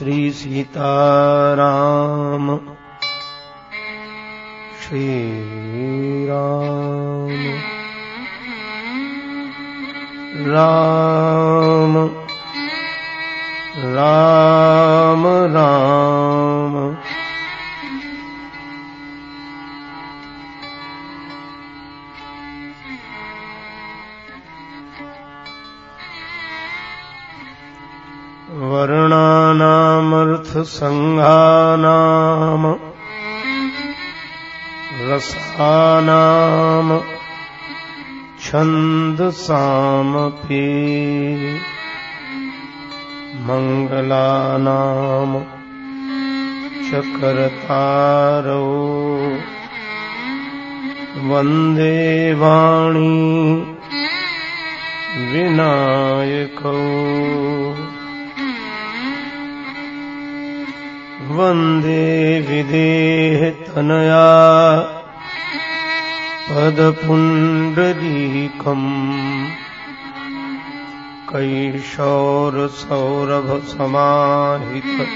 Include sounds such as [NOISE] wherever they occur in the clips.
श्रीसीताराम श्रीराम राम। वर्णानामर्थसङ्घानाम रसानाम। छन्दसामपि। मङ्गलानाम्। च करतारौ वंदे वाणी। विनायकौ। वन्दे विदेहतनया पदपुण्डरीकम्। कैशोरसौरभसमाहित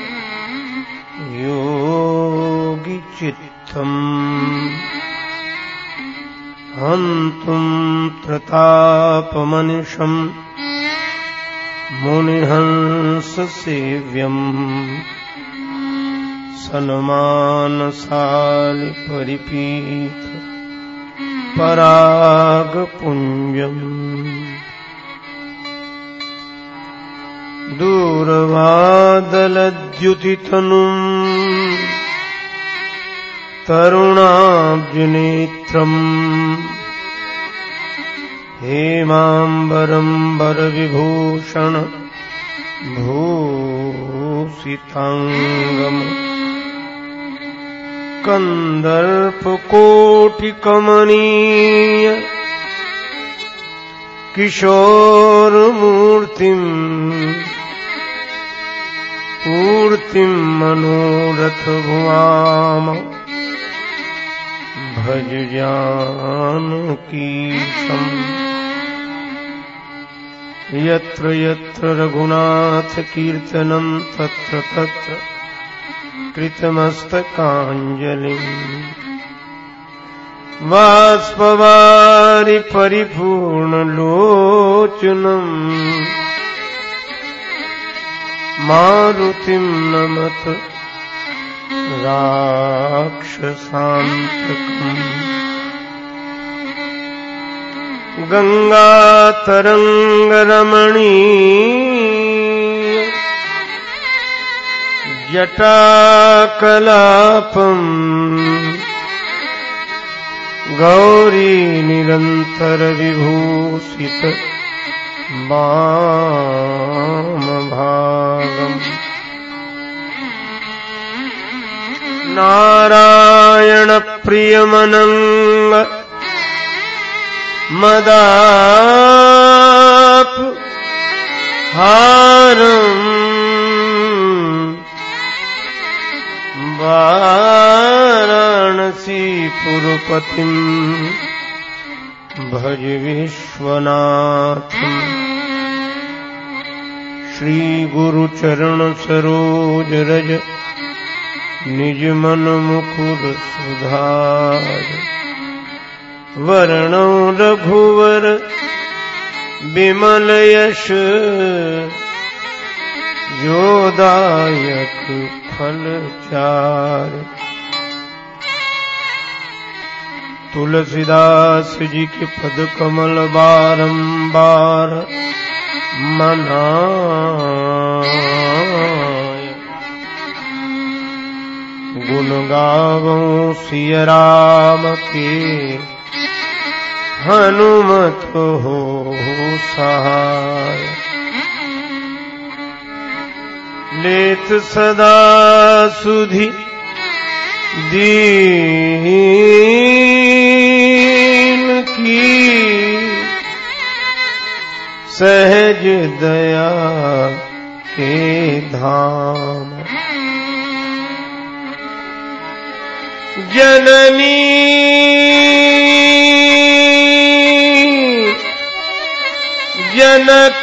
योगिचित्तम्। हन्तुम् प्रतापमनिशम् मुनिहंससेव्यम् मानसाल् परिपीठ परागपुञ्जम्। दूरवादलद्युतितनु तरुणाविनेत्रम् हे माम्बरम्बरविभूषण भूषिताङ्गम्। कन्दर्पकोटिकमनीय किशोरमूर्तिम् पूर्तिम् मनोरथभुवाम भज जानकीशम् यत्र यत्र रघुनाथकीर्तनम् तत्र तत्र कृतमस्तकाञ्जलिम् वाष्पवारि परिपूर्णलोचनम्। मारुतिम् नमत राक्षसान्तकम्। गङ्गातरङ्गरमणी जटाकलापम् गौरी निरन्तरविभूषित वामभागम्। नारायणप्रियमनङ्ग मदाप हारम्। वाराणसीपुरपतिम् भज विश्वनाथम् श्रीगुरुचरणसरोजरज निजमनमुकुर सुधार। वर्णौ रघुवर विमल यश। योदायक फल चार। तुलसीदास जी के पद कमल बारंबार मनाय गुण गावो सिय के, हनुमत हो सहाय लेत सदा सुधि दीन की। सहज दया के धाम। जननी जनक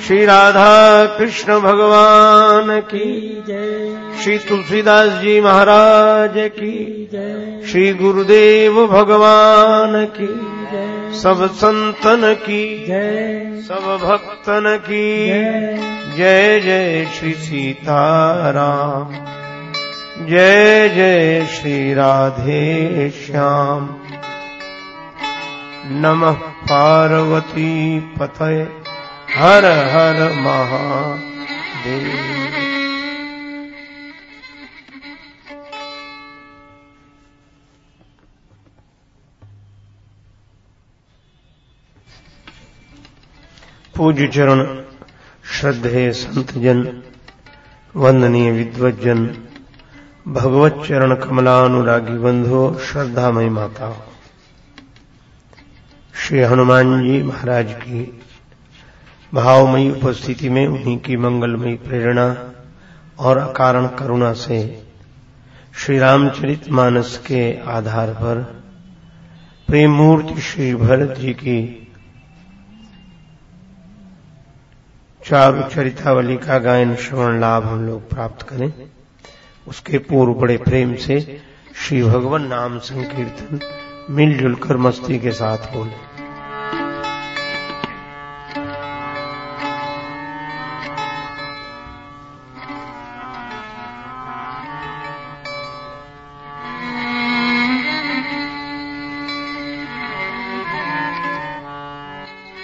श्री राधा कृष्ण भगवान की जय। श्री तुलसीदास जी महाराज की जय। श्री गुरुदेव भगवान की जय। सब संतन की जय। सब भक्तन की जय। जय श्री सीताराम। जय जय श्री राधे श्याम। नमः पार्वती पतय। हर हर महादेव। पूज्य चरण श्रद्धेय संत जन, वंदनीय विद्वजन भगवत चरण कमलानुरागी बंधु श्रद्धामयी माता श्री हनुमान जी महाराज की भावमयी उपस्थिति में उन्हीं की मंगलमयी प्रेरणा और अकारण करुणा से श्री रामचरित मानस के आधार पर प्रेम मूर्ति श्री भरत जी की चारु चरितावली का गायन श्रवण लाभ हम लोग प्राप्त करें। उसके पूर्व बड़े प्रेम से श्री भगवान नाम संकीर्तन, मिलजुल कर मस्ती के साथ बोले।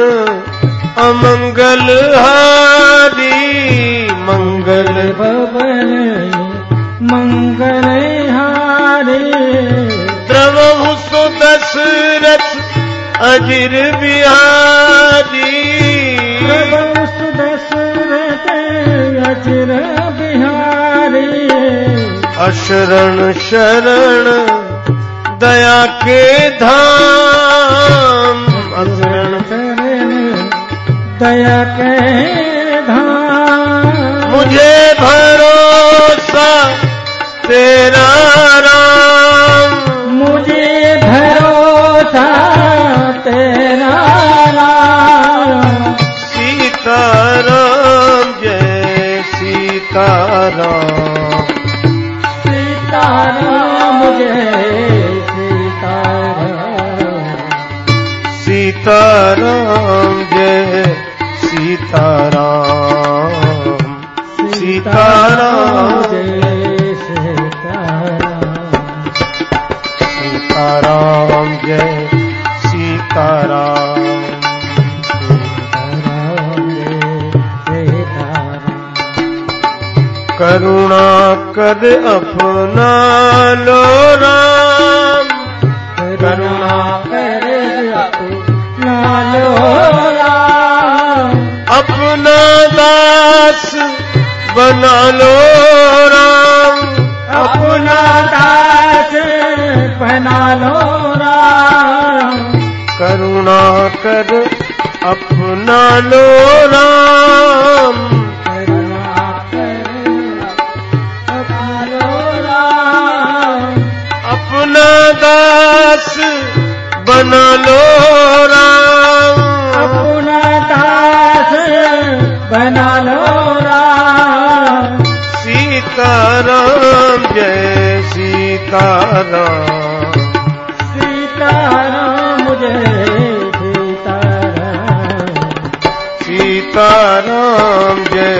अमंगल हारी मंगल भवन मंगल हारे। द्रवहु सुदशरथ अजिर बिहारी। प्रभु सुदशरथ अजर बिहारी। अशरण शरण दया के धाम। तेरा राम। मुझे भरोसा तेरा राम। सीता राम जय सीता राम। सीता राम जय सीता राम। सीता राम जय सीता करुणा कर अपना लो राम। करुणा कर अपना लो राम। अपना दास बना लो राम। अपना दास बना लो राम। करुणा कर अपना लो राम। दास बना लो राम। अपना दास बना लो राम। सीताराम जय सीताराम। सीताराम जय सीताराम। सीताराम जय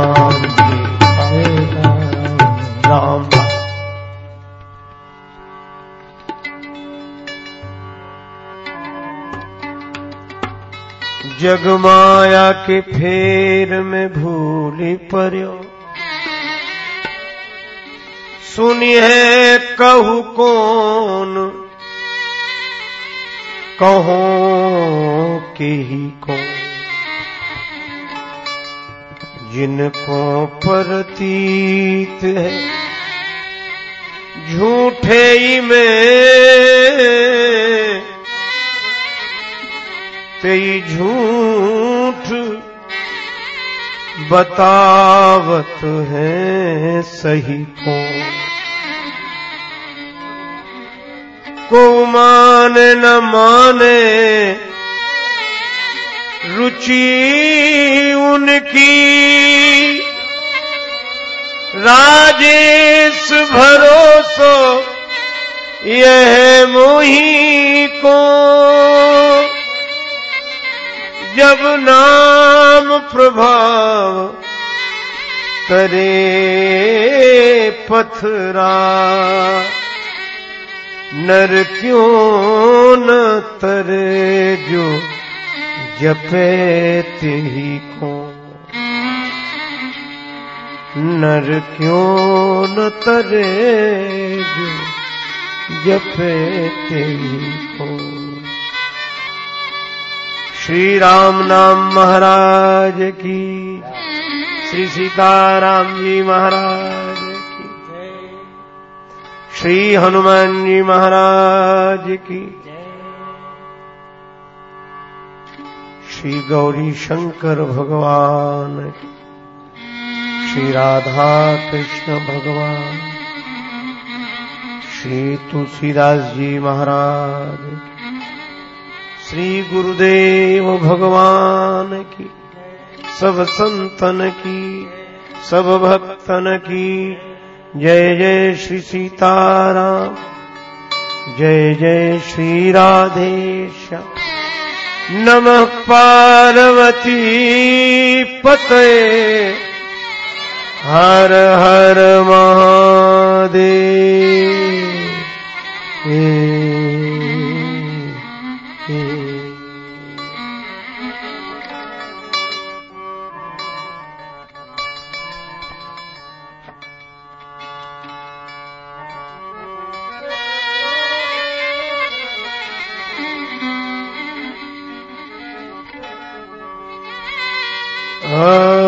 जगमाया के फेर में भूली पर्यो। सुनिए कहू कौन? कहो के ही कौन? जिनको प्रतीत है, झूठे ही में तेई झूठ बतावत है सही को को माने न माने रुचि उनकी राजेश भरोसो यह मोही को जब नाम प्रभाव करे पथरा, नर क्यों न तरे जो जपे ही को? नर क्यों न तरे जो जपे ही को? श्री राम नाम महाराज की। श्री सीताराम जी महाराज की। श्री हनुमान जी महाराज की। श्री गौरी शंकर भगवान की। श्री राधा कृष्ण भगवान श्री तुलसीदास जी महाराज की। श्री गुरुदेव भगवान की, सब संतन की, सब भक्तन की, जय जय श्री सीताराम, जय जय श्री राधेश। नमः पार्वती पते हर हर महादेव। सिय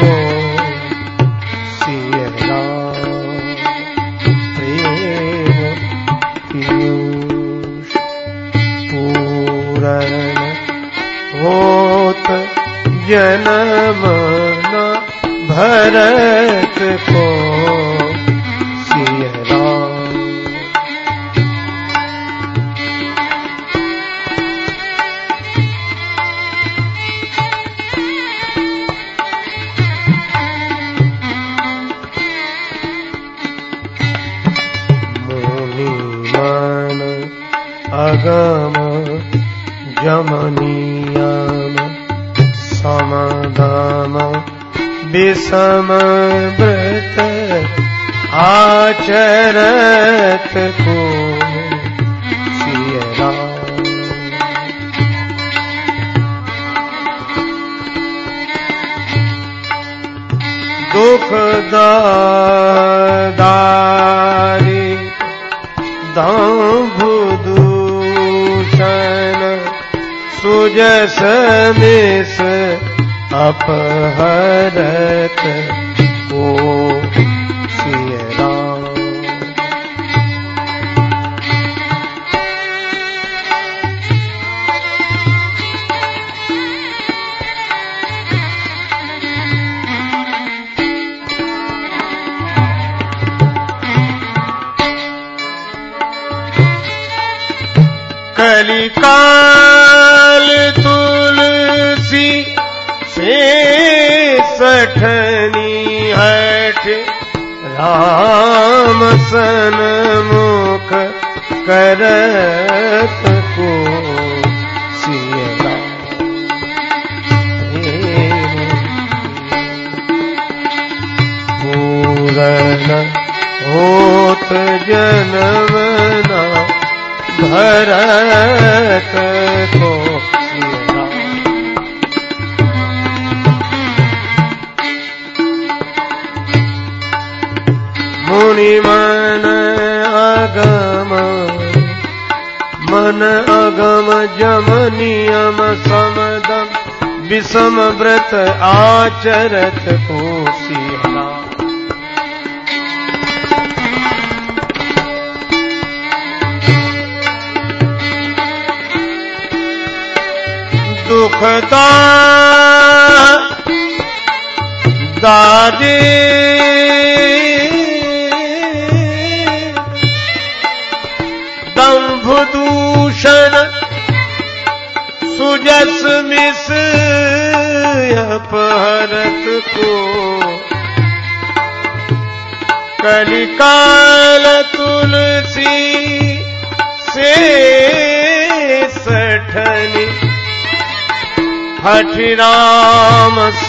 को सिय राम प्रेम होत जन्म न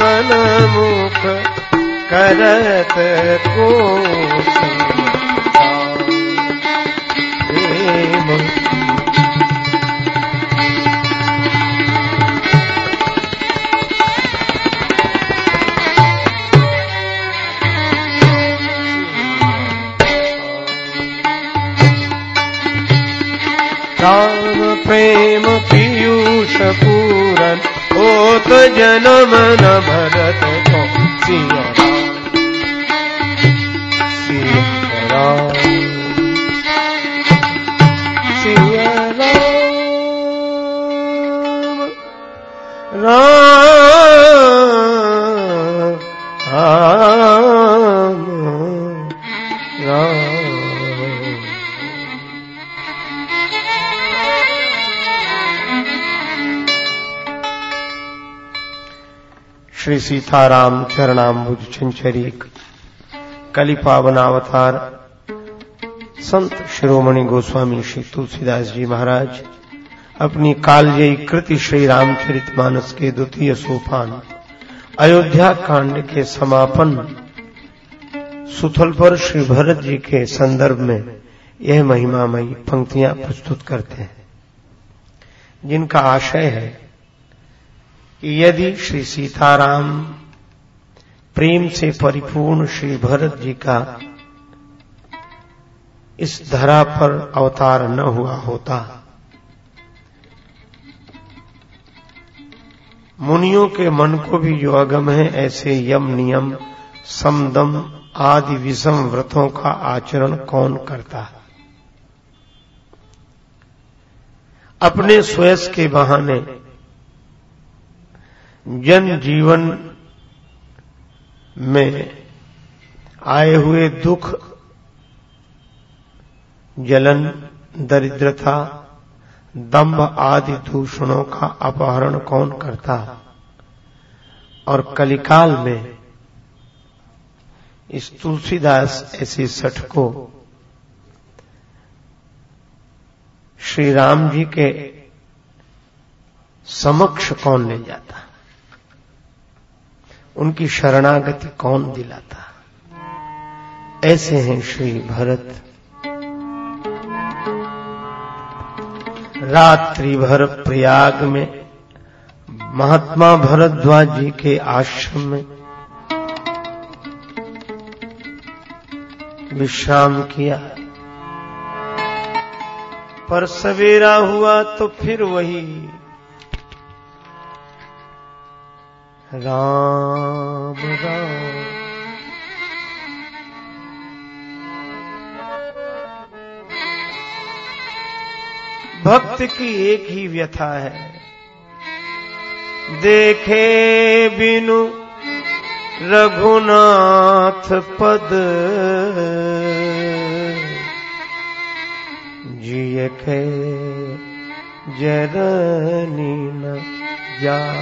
सन मुख करत को जनम भरत को सिया राम। श्री सीताराम चरणाम्बुज चंचरिक, कलि पावनावतार, संत शिरोमणि गोस्वामी श्री तुलसीदास जी महाराज, अपनी कालजयी कृति श्री रामचरित मानस के द्वितीय सोपान, अयोध्या कांड के समापन सुथल पर श्री भरत जी के संदर्भ में यह महिमामयी पंक्तियाँ प्रस्तुत करते हैं। जिनका आशय है यदि श्री सीताराम प्रेम से परिपूर्ण श्री भरत जी का इस धरा पर अवतार न हुआ होता, मुनियों के मन को भी जो अगम है, ऐसे यम नियम, समदम आदि विषम व्रतों का आचरण कौन करता? है अपने स्वयं के बहाने जन जीवन में आए हुए दुख, जलन, दरिद्रता दंभ आदि दूषणों का अपहरण कौन करता? और कलिकाल में इस तुलसीदास ऐसी सठ को श्री राम जी के समक्ष कौन ले जाता? उनकी शरणागति कौन दिलाता? ऐसे हैं श्री भरत। रात्रि भर प्रयाग में, महात्मा भरद्वाज जी के आश्रम में, विश्राम किया। पर सवेरा हुआ तो फिर वही राम राम। भक्त की एक ही व्यथा है। देखे बिनु रघुनाथ पद। जिय के जरनी न जा।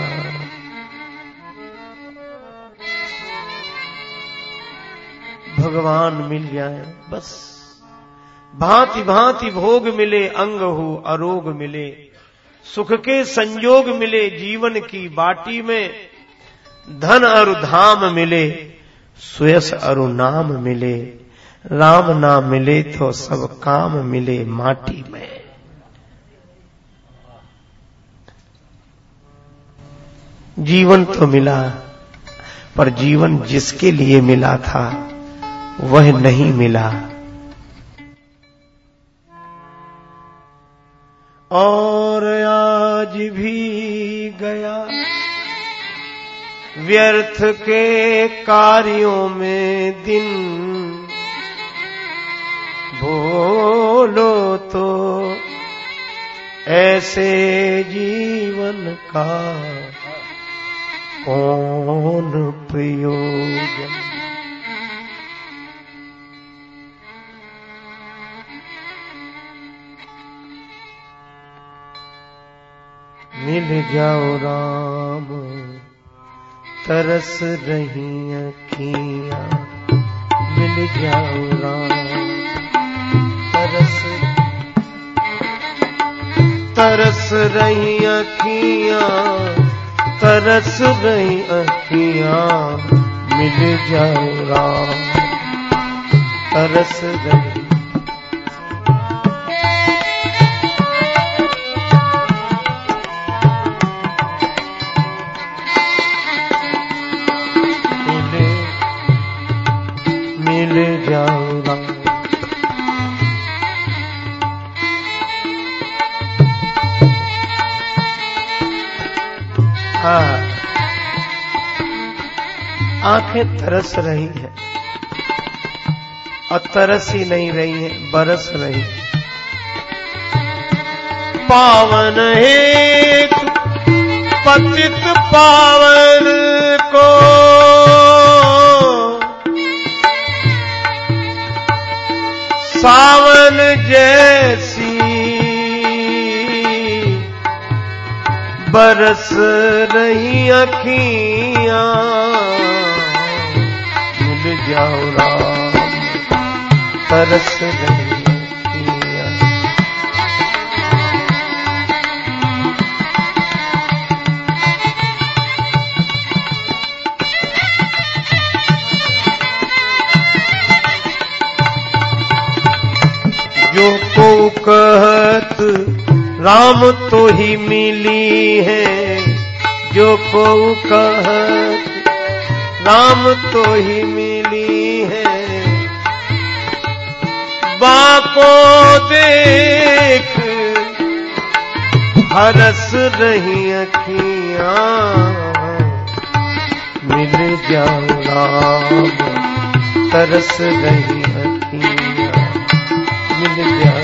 भगवान मिल जाए, बस। भांति भांति भोग मिले, अंग हो, अरोग मिले। सुख के संयोग मिले, जीवन की बाटी में धन अरु धाम मिले, सुयस अरु नाम मिले। राम नाम मिले तो सब काम मिले माटी में। जीवन तो मिला, पर जीवन जिसके लिए मिला था वह नहीं मिला। और आज भी गया। व्यर्थ के कार्यों में दिन। बोलो तो ऐसे जीवन का कौन प्रयोजन मिल जाओ राम। तरस रही अखियाँ, मिल जाओ राम। तरस तरस रही अखियाँ, तरस रही अखियाँ, मिल जाओ राम। तरस रही आँखें तरस रही हैं और तरस ही नहीं रही है, बरस रही है। पावन है पतित पावन को सावन जैसी बरस रही अखियाँ। जाओ राम तरस रही कहत, राम तो ही मिली है, जो को कहत, राम तो ही मिली है। बाको देख, हरस रही अखियाँ, मिल राम, तरस रही अखियाँ, मिल जाओ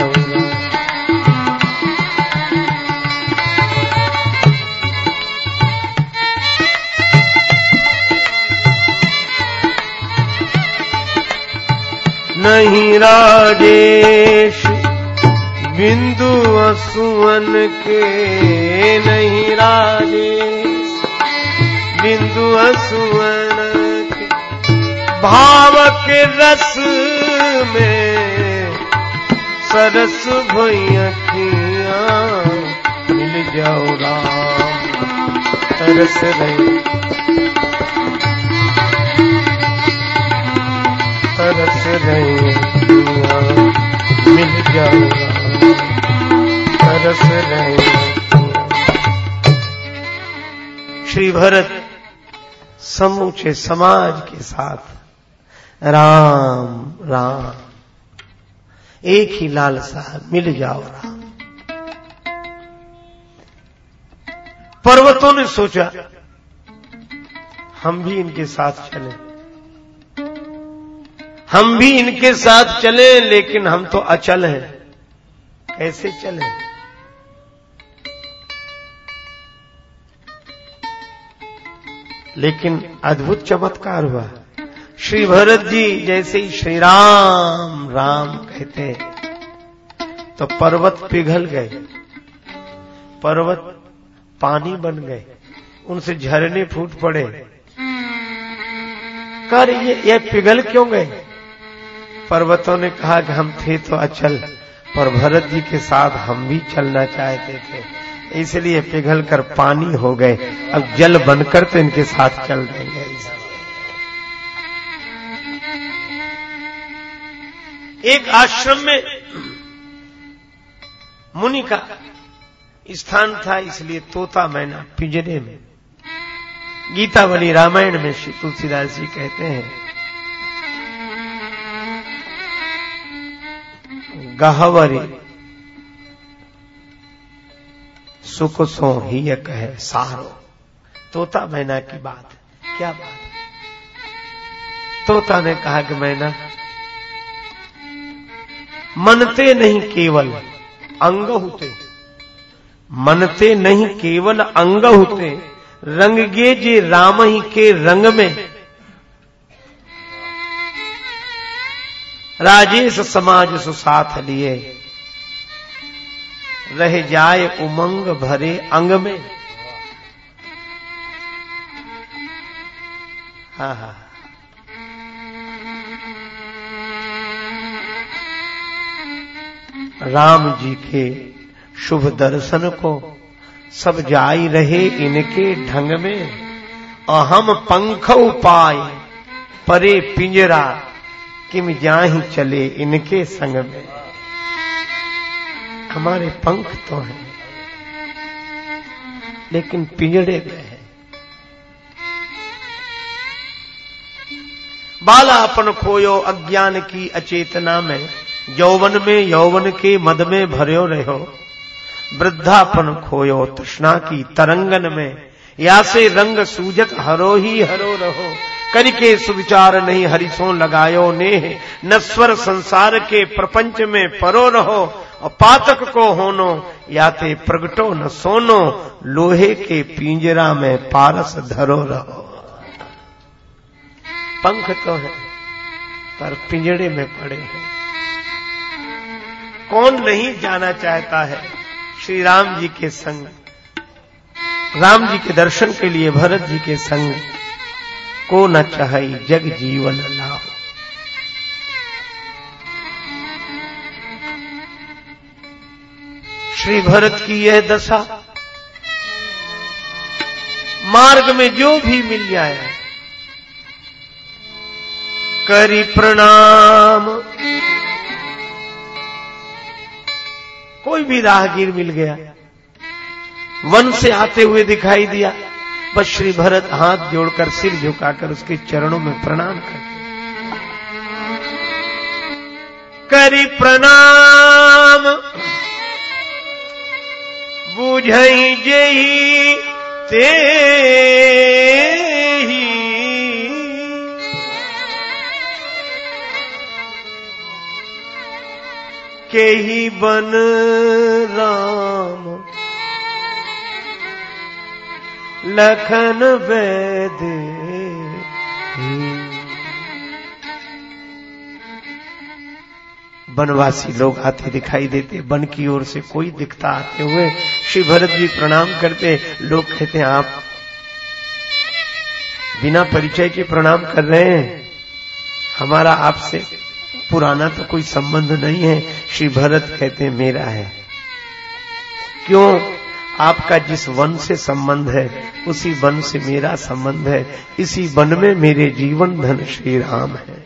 नहीं राजेश, बिंदु असुवन के नहीं राजेश। बिंदु असुवन के भाव के रस में सरस भैया मिल जाओ राम। तरस रही। तरस रहे मिल तरस रहे श्री भरत समूचे समाज के साथ, राम राम, एक ही लालसा, मिल जाओ राम। पर्वतों ने सोचा, हम भी इनके साथ चले। हम भी इनके साथ चले लेकिन हम तो अचल हैं। कैसे चले? लेकिन अद्भुत चमत्कार हुआ। श्री भरत जी जैसे ही श्री राम राम कहते तो पर्वत पिघल गए। पर्वत पानी बन गए। उनसे झरने फूट पड़े। कर ये, ये पिघल क्यों गए? पर्वतों ने कहा कि हम थे तो अचल, पर भरत जी के साथ हम भी चलना चाहते थे। इसलिए पिघल कर पानी हो गए। अब जल बनकर तो इनके साथ चल देंगे। एक आश्रम में मुनि का स्थान था, इसलिए तोता मैना पिंजरे में। गीतावली रामायण में श्री तुलसीदास जी कहते हैं गहवरी। सुख सो ही कहे सारो। तोता मैना की बात क्या बात तोता ने कहा कि मैना, मनते नहीं केवल अंग होते मनते नहीं केवल अंग होते रंग गे जे राम ही के रंग में राजेश समाज सुसाथ लिए। रह जाए उमंग भरे अंग में। हा हा। राम जी के शुभ दर्शन को सब जाई रहे इनके ढंग में। अहम पंख उपाय, परे पिंजरा किम जाही चले इनके संग में हमारे पंख तो हैं, लेकिन पिंजड़े गए हैं। बाला अपन खोयो अज्ञान की अचेतना में, यौवन में, यौवन के मद में भरो रहो। वृद्धापन खोयो तृष्णा की तरंगन में, या से रंग सूजत हरो ही हरो रहो। करके सुविचार नहीं, हरिसों लगायो ने नस्वर संसार के प्रपंच में परो रहो और पातक को होनो या ते प्रगटो न सोनो, लोहे के पिंजरा में पारस धरो रहो। पंख तो है, पर पिंजड़े में पड़े हैं। कौन नहीं जाना चाहता है श्री राम जी के संग? राम जी के दर्शन के लिए, भरत जी के संग। को न चाहे जग जीवन लाओ श्री भरत की यह दशा, मार्ग में जो भी मिल जाए, करी प्रणाम। कोई भी राहगीर मिल गया, वन से आते हुए दिखाई दिया। बस श्री भरत हाथ जोड़कर सिर झुकाकर उसके चरणों में प्रणाम करते करी प्रणाम। बुझई जही ते के ही बन राम। लखन वैद। वनवासी लोग आते दिखाई देते, वन की ओर से कोई दिखता आते हुए श्री भरत जी प्रणाम करते, लोग कहते हैं, आप बिना परिचय के प्रणाम कर रहे हैं। हमारा आपसे पुराना तो कोई संबंध नहीं है। श्री भरत कहते मेरा है। क्यों? आपका जिस वन से संबंध है, उसी वन से मेरा संबंध है, इसी वन में मेरे जीवन धन श्री राम है।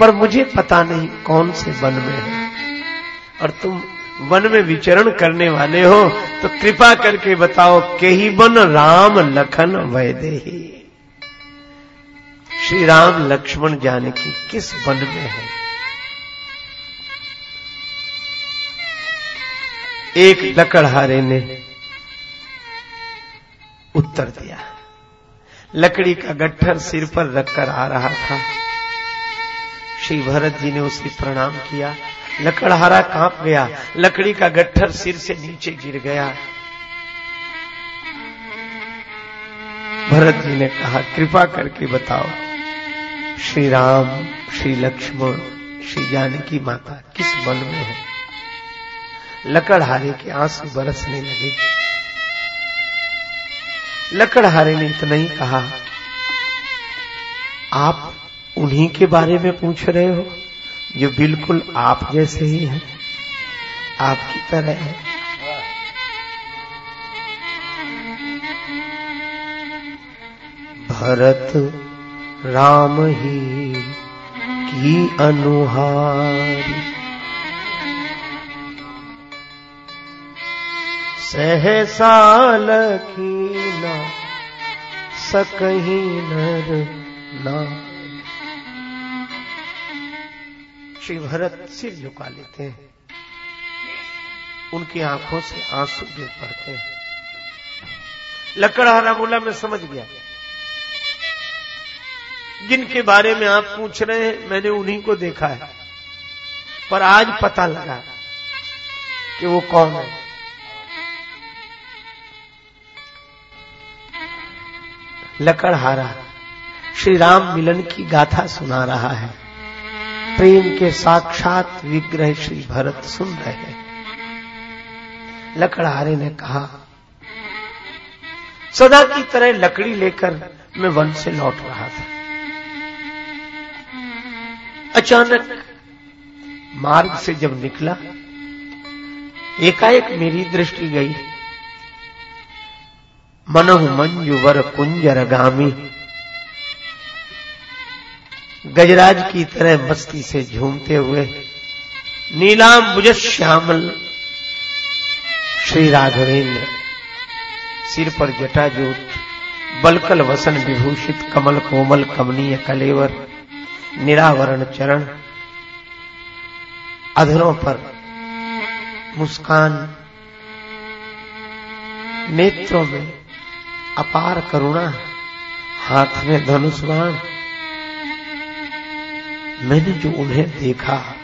पर मुझे पता नहीं कौन से वन में है। और तुम वन में विचरण करने वाले हो तो कृपा करके बताओ के ही वन राम लखन वैदेही? श्री राम लक्ष्मण जाने की किस वन में है? एक लकड़हारे ने उत्तर दिया। लकड़ी का गट्ठर सिर पर रखकर आ रहा था। श्री भरत जी ने उसे प्रणाम किया। लकड़हारा काँप गया। लकड़ी का गट्ठर सिर से नीचे गिर गया। भरत जी ने कहा, कृपा करके बताओ, श्री राम, श्री लक्ष्मण, श्री जानकी माता किस वन में है? लकड़हारे के आँसू बरसने लगे। लकड़हारे ने इतना ही कहा, आप उन्हीं के बारे में पूछ रहे हो, जो बिल्कुल आप जैसे ही हैं। आपकी तरह है। भरत राम ही की अनुहारी। सहसाल की ना। सकही नर ना श्री भरत सिर झुका लेते हैं। उनकी आँखों से आँसू गिर पड़ते हैं। लकड़हारा बोला मैं समझ गया। जिनके बारे में आप पूछ रहे हैं, मैंने उन्हीं को देखा है। पर आज पता लगा कि वो कौन है। लकड़हारा श्री राम मिलन की गाथा सुना रहा है। प्रेम के साक्षात विग्रह श्री भरत सुन रहे हैं। लकड़हारे ने कहा, सदा की तरह लकड़ी लेकर मैं वन से लौट रहा था। अचानक मार्ग से जब निकला, एकाएक मेरी दृष्टि गई। मनहु मंजुवर कुंजर गामी। गजराज की तरह मस्ती से झूमते हुए, नीलाम बुज श्यामल, श्री राघवेंद्र, सिर पर जटाजूट बलकल वसन विभूषित, कमल कोमल, कमनीय कलेवर, निरावरण चरण, अधरों पर मुस्कान, नेत्रों में अपार करुणा, हाथ में धनुष बाण। मैंने जो उन्हें देखा,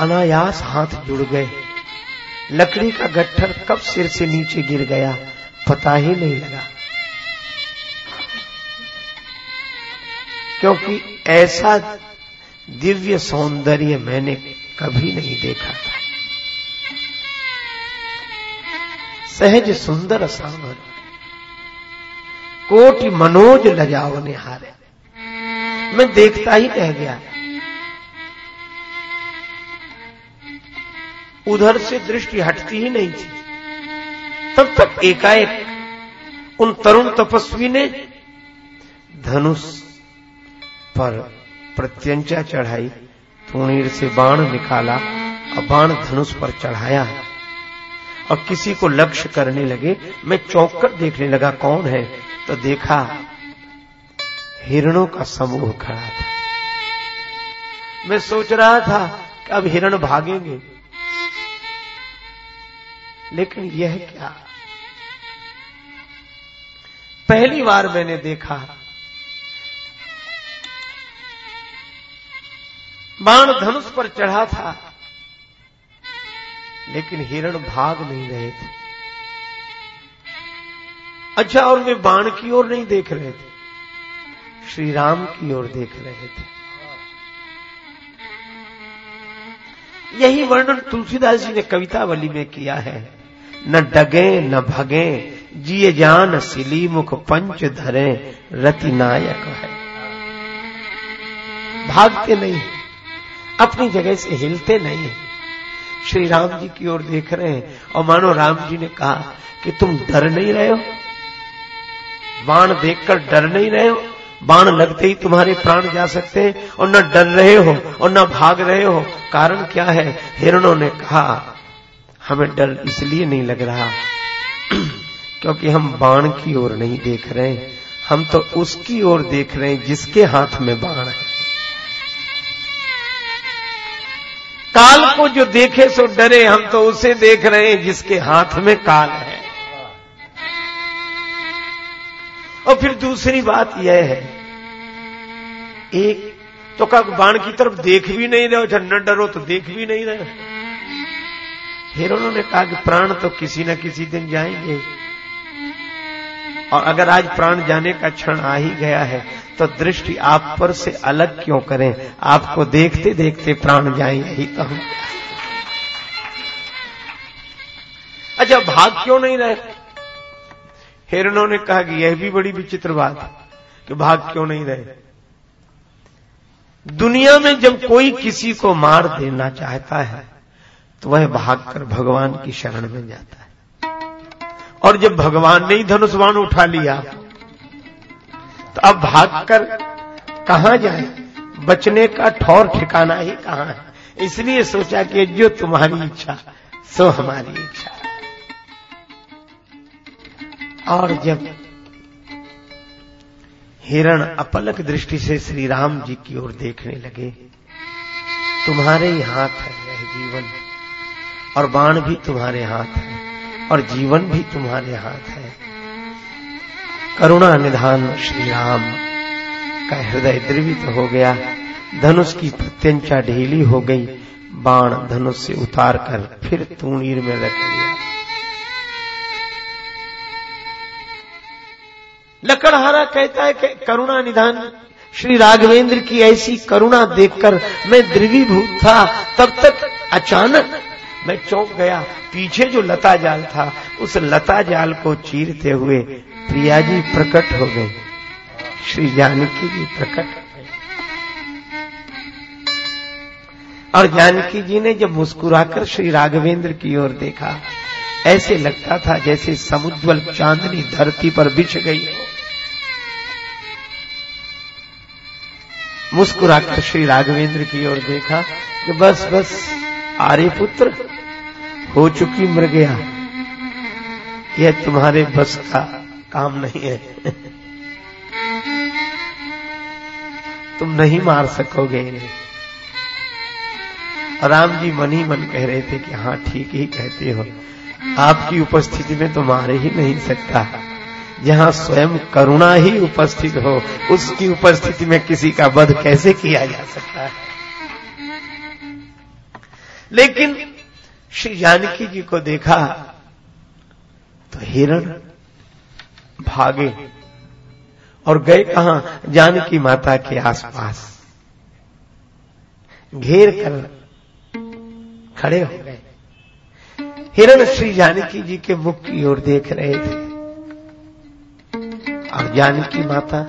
अनायास हाथ जुड़ गए। लकड़ी का गट्ठर कब सिर से नीचे गिर गया, पता ही नहीं लगा। क्योंकि ऐसा दिव्य सौंदर्य मैंने कभी नहीं देखा था। सहज सुंदर सांवर कोटि मनोज लजावने निहारे। मैं देखता ही रह गया। उधर से दृष्टि हटती ही नहीं थी। तब तक एकाएक उन तरुण तपस्वी ने धनुष पर प्रत्यंचा चढ़ाई, तुणीर से बाण निकाला, और बाण धनुष पर चढ़ाया। और किसी को लक्ष्य करने लगे, मैं चौंक कर देखने लगा, कौन है? तो देखा, हिरणों का समूह खड़ा था। मैं सोच रहा था कि अब हिरण भागेंगे। लेकिन यह क्या? पहली बार मैंने देखा, बाण धनुष पर चढ़ा था। लेकिन हिरण भाग नहीं रहे थे। अच्छा और वे बाण की ओर नहीं देख रहे थे। श्री राम की ओर देख रहे थे। यही वर्णन तुलसीदास जी ने कवितावली में किया है। न डगे, न भगे, जिये जान सिली मुख पंच धरे, रति नायक है। भागते नहीं, अपनी जगह से हिलते नहीं। श्री राम जी की ओर देख रहे हैं और मानो राम जी ने कहा कि तुम डर नहीं रहे हो? बाण देखकर डर नहीं रहे हो? बाण लगते ही तुम्हारे प्राण जा सकते हैं और न डर रहे हो और न भाग रहे हो। कारण क्या है? हिरणों ने कहा, हमें डर इसलिए नहीं लग रहा [CLEARS THROAT] क्योंकि हम बाण की ओर नहीं देख रहे। हम तो उसकी ओर देख रहे हैं जिसके हाथ में बाण है। काल को जो देखे सो डरे, हम तो उसे देख रहे हैं जिसके हाथ में काल है। और फिर दूसरी बात यह है, एक तो का बाण की तरफ़ देख भी नहीं रहे हो न डरो तो देख भी नहीं रहे। हिरणों ने कहा कि प्राण तो किसी न किसी दिन जाएँगे। और अगर आज प्राण जाने का क्षण आ ही गया है तो दृष्टि आप पर से अलग क्यों करें? आपको देखते देखते प्राण जाए, यही तो हम अच्छा भाग क्यों नहीं रहे? हिरणों ने कहा कि यह भी बड़ी विचित्र बात है कि भाग क्यों नहीं रहे। दुनिया में जब कोई किसी को मार देना चाहता है तो वह भागकर भगवान की शरण में जाता है। और जब भगवान ने ही धनुष बाण उठा लिया तो अब भागकर कहाँ जाए? बचने का ठौर ठिकाना ही कहाँ है? इसलिए सोचा कि जो तुम्हारी इच्छा, सो हमारी इच्छा। और जब हिरण अपलक दृष्टि से श्री राम जी की ओर देखने लगे, तुम्हारे ही हाथ है यह जीवन, और बाण भी तुम्हारे हाथ है। और जीवन भी तुम्हारे हाथ है। करुणा निधान श्री राम। का हृदय द्रवित हो गया। धनुष की प्रत्यंचा ढीली हो गई। बाण धनुष से उतार कर फिर तूणीर में रख लिया लकड़हारा कहता है कि करुणा निधान, श्री राघवेंद्र की ऐसी करुणा देखकर मैं द्रवीभूत था। तब तक अचानक मैं चौंक गया। पीछे जो लता जाल था, उस लता जाल को चीरते हुए प्रिया जी प्रकट हो गए। श्री जानकी जी प्रकट हो गए। और जानकी जी ने जब मुस्कुराकर श्री राघवेंद्र की ओर देखा, ऐसे लगता था जैसे समुज्वल चांदनी धरती पर बिछ गई मुस्कुराकर श्री राघवेंद्र की ओर देखा कि बस बस आर्य पुत्र हो चुकी मर गया यह तुम्हारे बस का काम नहीं है। तुम नहीं मार सकोगे। राम जी मन ही मन कह रहे थे कि हाँ ठीक ही कहते हो। आपकी उपस्थिति में तो मार ही नहीं सकता। जहाँ स्वयं करुणा ही उपस्थित हो, उसकी उपस्थिति में किसी का वध कैसे किया जा सकता है? लेकिन श्री जानकी जी को देखा तो हिरण भागे और गए कहा? जानकी माता के आसपास। घेर कर खड़े हो गए। हिरण श्री जानकी जी के मुख की ओर देख रहे थे। और जानकी माता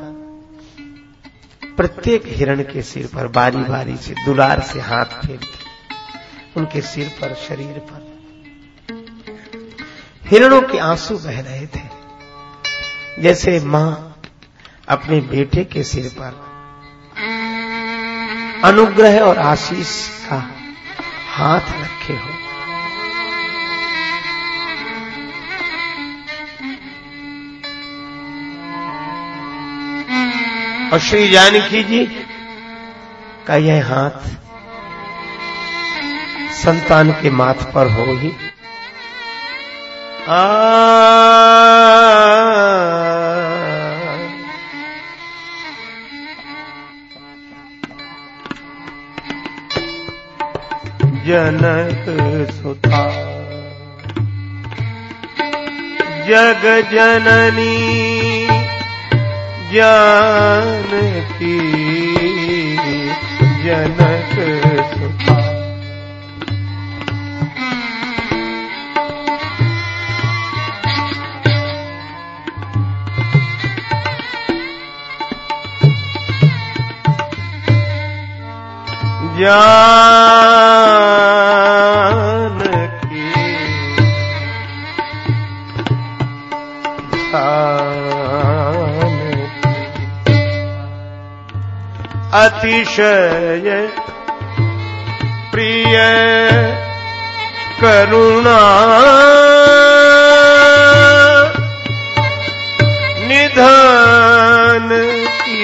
प्रत्येक हिरण के सिर पर बारी बारी से दुलार से हाथ फेरती। उनके सिर पर, शरीर पर। हिरणों के आँसू बह रहे थे। जैसे माँ अपने बेटे के सिर पर। अनुग्रह और आशीष का हाथ रखे हो। और श्री जानकी जी का यह हाथ संतान के माथ पर हो ही। जनक सुता। जग जननी ज्ञान की। जनक ज्ञान की अतिशय प्रिय करुणा निधान की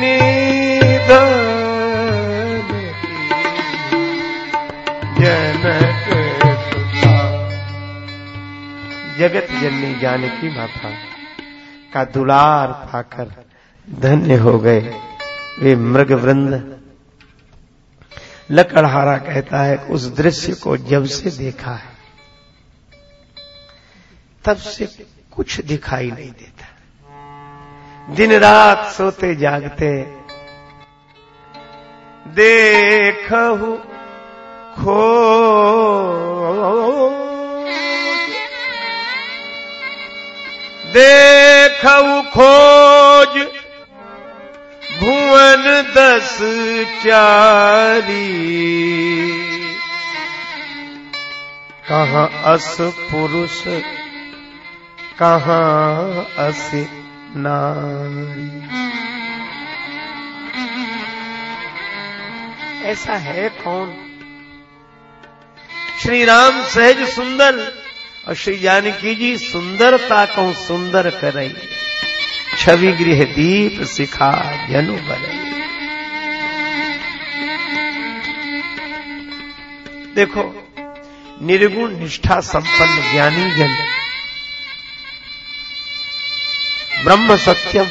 निधान जगत जननी जानकी माता का दुलार पाकर धन्य हो गए वे मृग वृंद लकड़हारा कहता है उस दृश्य को जब से देखा है, तब से कुछ दिखाई नहीं देता। दिन रात सोते जागते, देखहु खो देख खोज, भुवन दस चारी। कहाँ अस पुरुष, कहाँ अस नारी। ऐसा है कौन? श्री राम सहज सुंदर और श्री जानकी जी सुंदरता को सुंदर कर। छवि गृह दीप सिखा जनु बरई देखो, निर्गुण निष्ठा संपन्न ज्ञानी जन। ब्रह्म सत्यम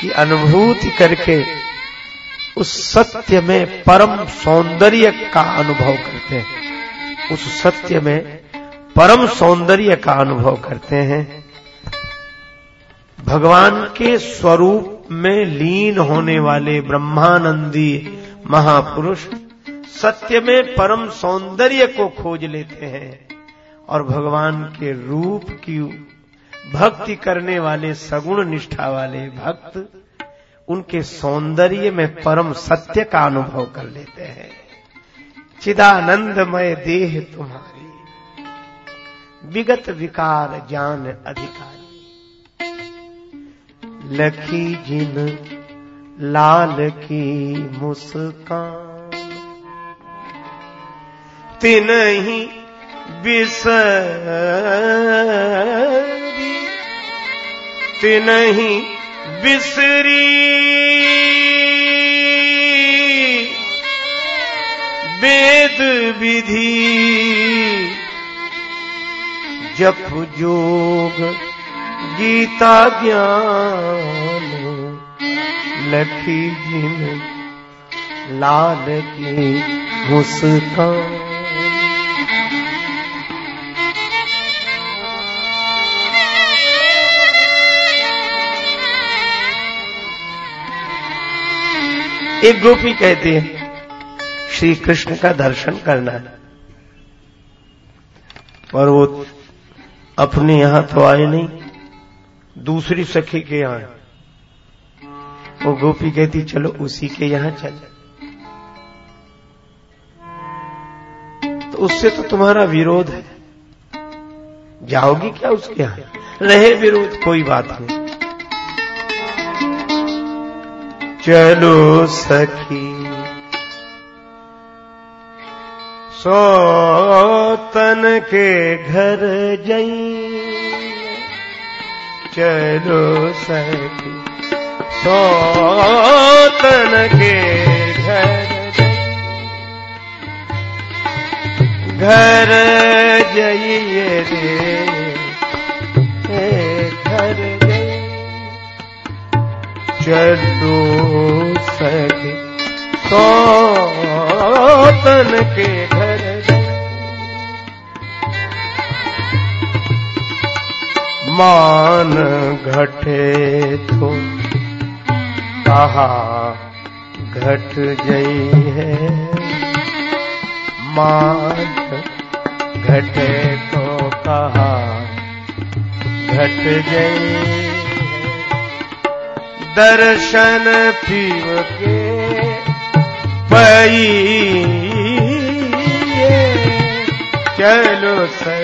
की अनुभूति करके उस सत्य में परम सौंदर्य का अनुभव करते हैं। उस सत्य में परम सौंदर्य का अनुभव करते हैं। भगवान के स्वरूप में लीन होने वाले ब्रह्मानंदी महापुरुष सत्य में परम सौंदर्य को खोज लेते हैं और भगवान के रूप की भक्ति करने वाले सगुण निष्ठा वाले भक्त उनके सौंदर्य में परम सत्य का अनुभव कर लेते हैं। चिदानंदमय देह तुम्हारी। विगत विकार, ज्ञान अधिकारी। लखी जिन लाल की मुस्कान तिन ही बिसरी। तिन ही बिसरी। वेद विधि जप जोग, गीता ज्ञान, लखी जिन लाल की मुस्कान। एक गोपी कहती है, श्री कृष्ण का दर्शन करना है। और वो अपने यहाँ तो आए नहीं, दूसरी सखी के यहाँ। वो गोपी कहती, चलो उसी के यहाँ चल। तो उससे तो तुम्हारा विरोध है। जाओगी क्या उसके यहाँ? रहे विरोध, कोई बात नहीं। चलो सखी। सोतन के घर जई। चलो सखी सोतन के घर घर जइए रे घर चलो सके सौतन के घर मान घटे तो। कहा घट गई है। मान घटे तो कहा घट गई दर्शन पीव के पई चलो सके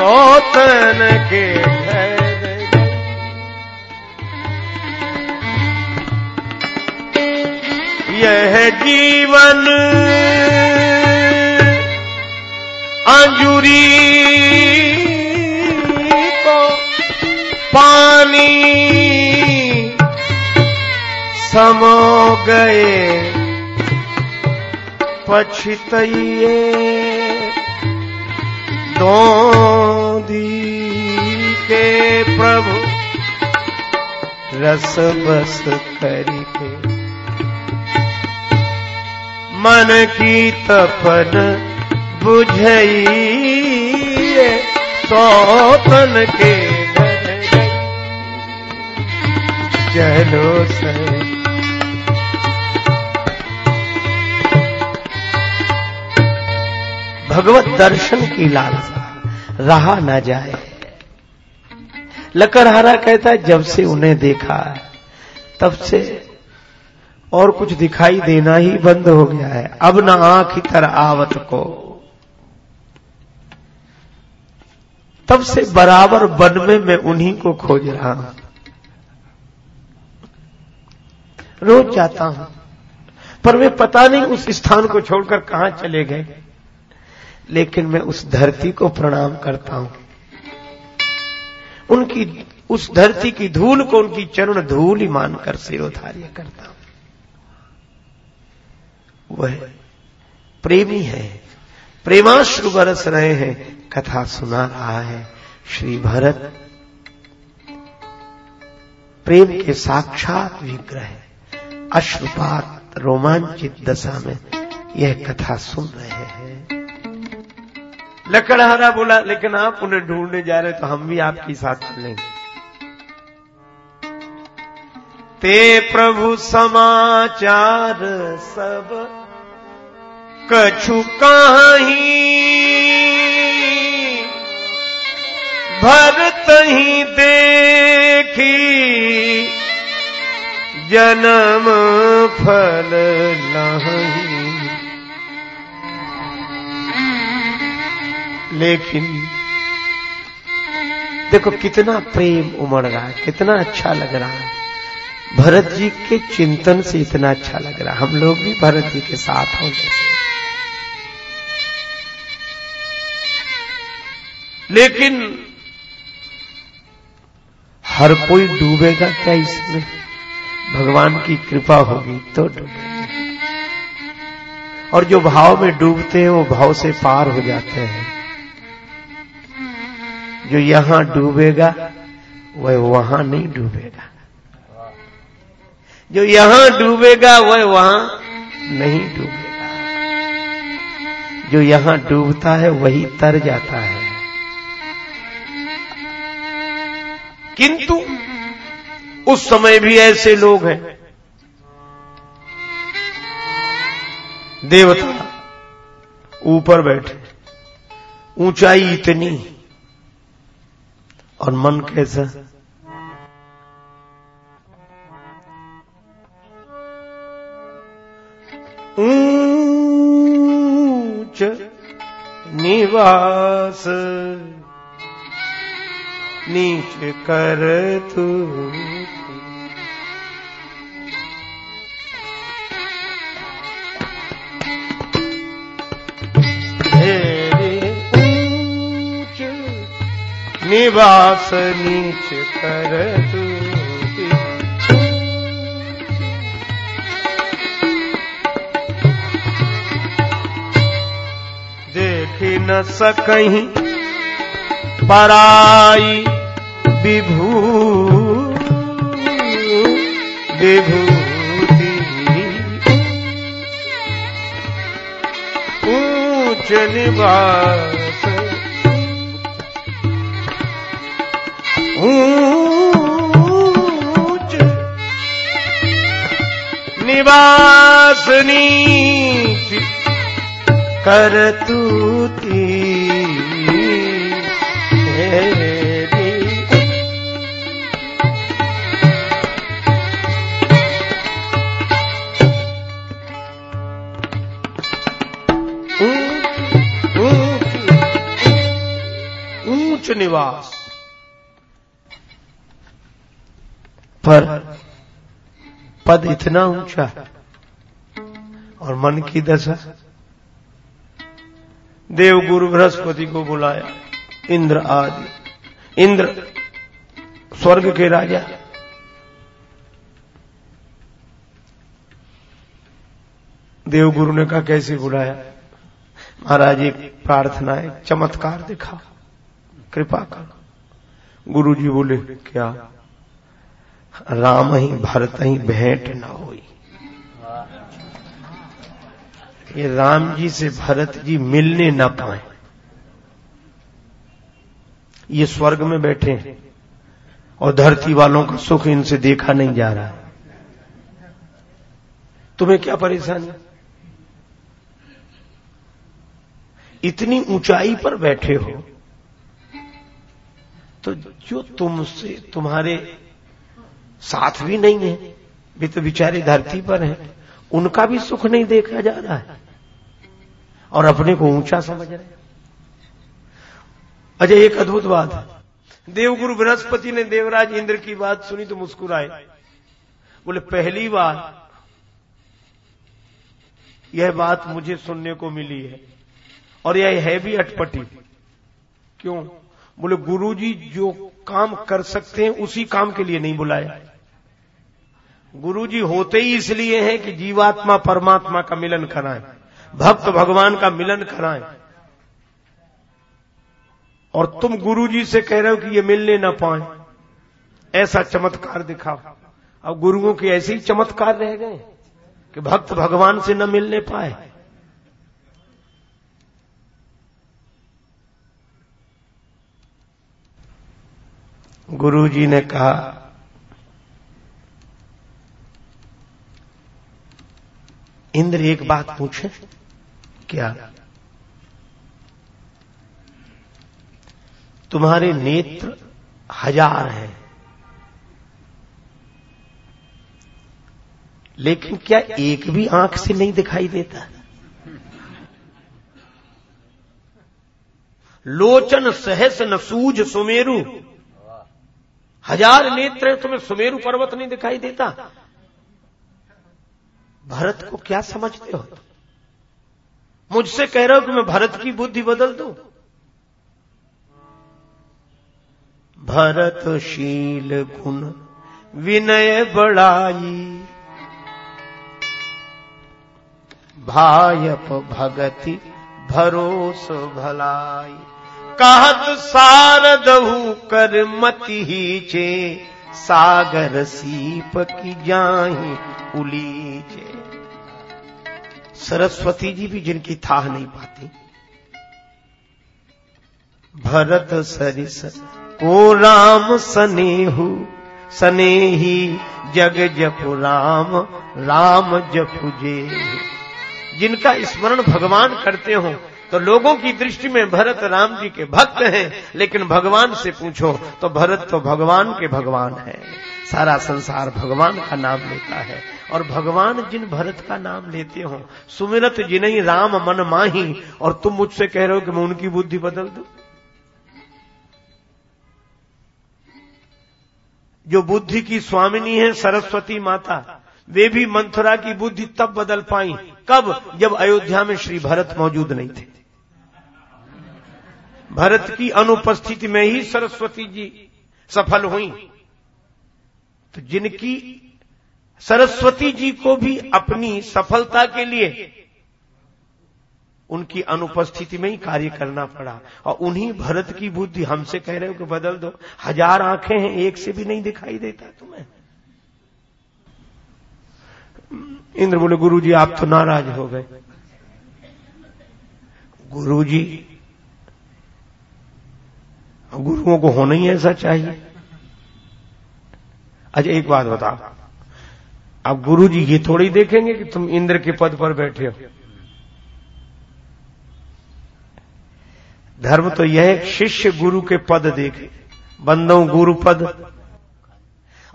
सौतन के यह जीवन अंजुरी को पानी समो गए पछतइए। दोदी के प्रभु। रस बस करके। मन की तपन बुझइए, सौतन के चलो सर। भगवत दर्शन की लालसा, रहा न जाए। लकड़हारा कहता है, जब से उन्हें देखा है, तब से और कुछ दिखाई देना ही बंद हो गया है। अब न आँख इतर आवत को। तब से बराबर वन में मैं उन्हीं को खोज रहा हूँ। रोज जाता हूँ, पर वे पता नहीं उस स्थान को छोड़कर कहाँ चले गए। लेकिन मैं उस धरती को प्रणाम करता हूँ। उनकी, उस धरती की धूल को उनकी चरण धूल ही मानकर सिरोधार्य करता हूँ। वह प्रेमी है, प्रेमाश्रु बरस रहे हैं, कथा सुना रहा है, श्री भरत। प्रेम के साक्षात विग्रह अश्रुपात रोमांचित दशा में यह कथा सुन रहे हैं। लकड़हारा बोला, लेकिन आप उन्हें ढूँढने जा रहे तो हम भी आपके साथ चलेंगे। ते प्रभु समाचार सब कछु कहीं भरत ही देखी जन्म फल नहीं। लेकिन देखो कितना प्रेम उमड़ रहा है, कितना अच्छा लग रहा है। भरत जी के चिंतन से इतना अच्छा लग रहा है। हम लोग भी भरत जी के साथ हों जैसे लेकिन हर कोई डूबेगा क्या इसमें? भगवान की कृपा होगी तो डूबेगा। और जो भाव में डूबते हैं, वो भाव से पार हो जाते हैं। जो यहाँ डूबेगा, वह वहाँ नहीं डूबेगा। जो यहाँ डूबेगा, वह वहाँ नहीं डूबेगा। जो यहाँ डूबता है, वही तर जाता है। किंतु, उस समय भी ऐसे लोग हैं। देवता ऊपर बैठे, ऊंचाई इतनी और मन कैसा? ऊंच निवास नीच कर तू। निवास नीच कर देख न सकहीं पराई विभू। विभूति। ऊंच निवास ऊंच। निवास नीच कर तूती ऊंच निवास। पर पद इतना ऊँचा और मन की दशा। देव गुरु बृहस्पति को बुलाया, इंद्र आदि। इंद्र स्वर्ग के राजा। देव गुरु ने कहा, कैसे बुलाया? महाराज एक प्रार्थना है, चमत्कार दिखा, कृपा कर। गुरु जी बोले, क्या? राम ही, भरत ही, भेंट न हुई। ये राम जी से भरत जी मिलने न पाए। ये स्वर्ग में बैठे हैं और धरती वालों का सुख इनसे देखा नहीं जा रहा। तुम्हें क्या परेशानी? इतनी ऊंचाई पर बैठे हो तो जो तुमसे, तुम्हारे साथ भी नहीं है, वे तो बिचारे धरती पर हैं, उनका भी सुख नहीं देखा जा रहा है। और अपने को ऊँचा समझ रहे अच्छा एक अद्भुत बात है। देवगुरु बृहस्पति ने देवराज इंद्र की बात सुनी तो मुस्कुराए। बोले, पहली बार यह बात मुझे सुनने को मिली है, और यह है भी अटपटी। क्यों? बोले, गुरुजी जो काम कर सकते हैं, उसी काम के लिए नहीं बुलाया। गुरुजी होते ही इसलिए हैं कि जीवात्मा परमात्मा का मिलन कराएँ। भक्त भगवान का मिलन कराएँ। और तुम गुरुजी से कह रहे हो कि ये मिलने ना पाए। ऐसा चमत्कार दिखाओ। अब गुरुओं के ऐसे ही चमत्कार रह गए कि भक्त भगवान से न मिलने पाए। गुरु जी ने कहा इंद्र एक बात पूछे, क्या? तुम्हारे नेत्र हज़ार हैं, लेकिन क्या एक भी आँख से नहीं दिखाई देता? लोचन सहस न सुमेरु, हज़ार नेत्र तुम्हें सुमेरु पर्वत नहीं दिखाई देता? भरत को क्या समझते हो? मुझसे कह रहे हो कि मैं भरत की बुद्धि बदल दूँ? भरत शील गुण विनय बड़ाई। भायप भगति भरोस भलाई। कहत सारदहु कर मति ही चे सागर सीप की जाही उलीचे सरस्वती जी भी जिनकी थाह नहीं पाती। भरत सरिस को राम सनेहु, सनेही जग जपु राम राम जपु जे। जिनका स्मरण भगवान करते हो तो लोगों की दृष्टि में भरत राम जी के भक्त हैं, लेकिन भगवान से पूछो तो भरत तो भगवान के भगवान है। सारा संसार भगवान का नाम लेता है। और भगवान जिन भरत का नाम लेते हो, सुमिरत जिन्हें राम मन माही, और तुम मुझसे कह रहे हो कि मैं उनकी बुद्धि बदल दू? जो बुद्धि की स्वामिनी है, सरस्वती माता, वे भी मंथुरा की बुद्धि तब बदल पाई, कब? जब अयोध्या में श्री भरत मौजूद नहीं थे। भरत की अनुपस्थिति में ही सरस्वती जी सफल हुई। तो जिनकी सरस्वती जी को भी अपनी सफलता के लिए उनकी अनुपस्थिति में ही कार्य करना पड़ा। और उन्हीं भरत की बुद्धि हमसे कह रहे हो कि बदल दो। हज़ार आँखें हैं, एक से भी नहीं दिखाई देता तुम्हें। इंद्र बोले गुरु जी आप तो नाराज़ हो गए। गुरु जी गुरुओं को होना ही ऐसा चाहिए। अच्छा एक बात बताओ। अब गुरु जी ये थोड़ी देखेंगे कि तुम इंद्र के पद पर बैठे हो। धर्म तो यह है शिष्य गुरु के पद देखे, बंदो गुरु पद।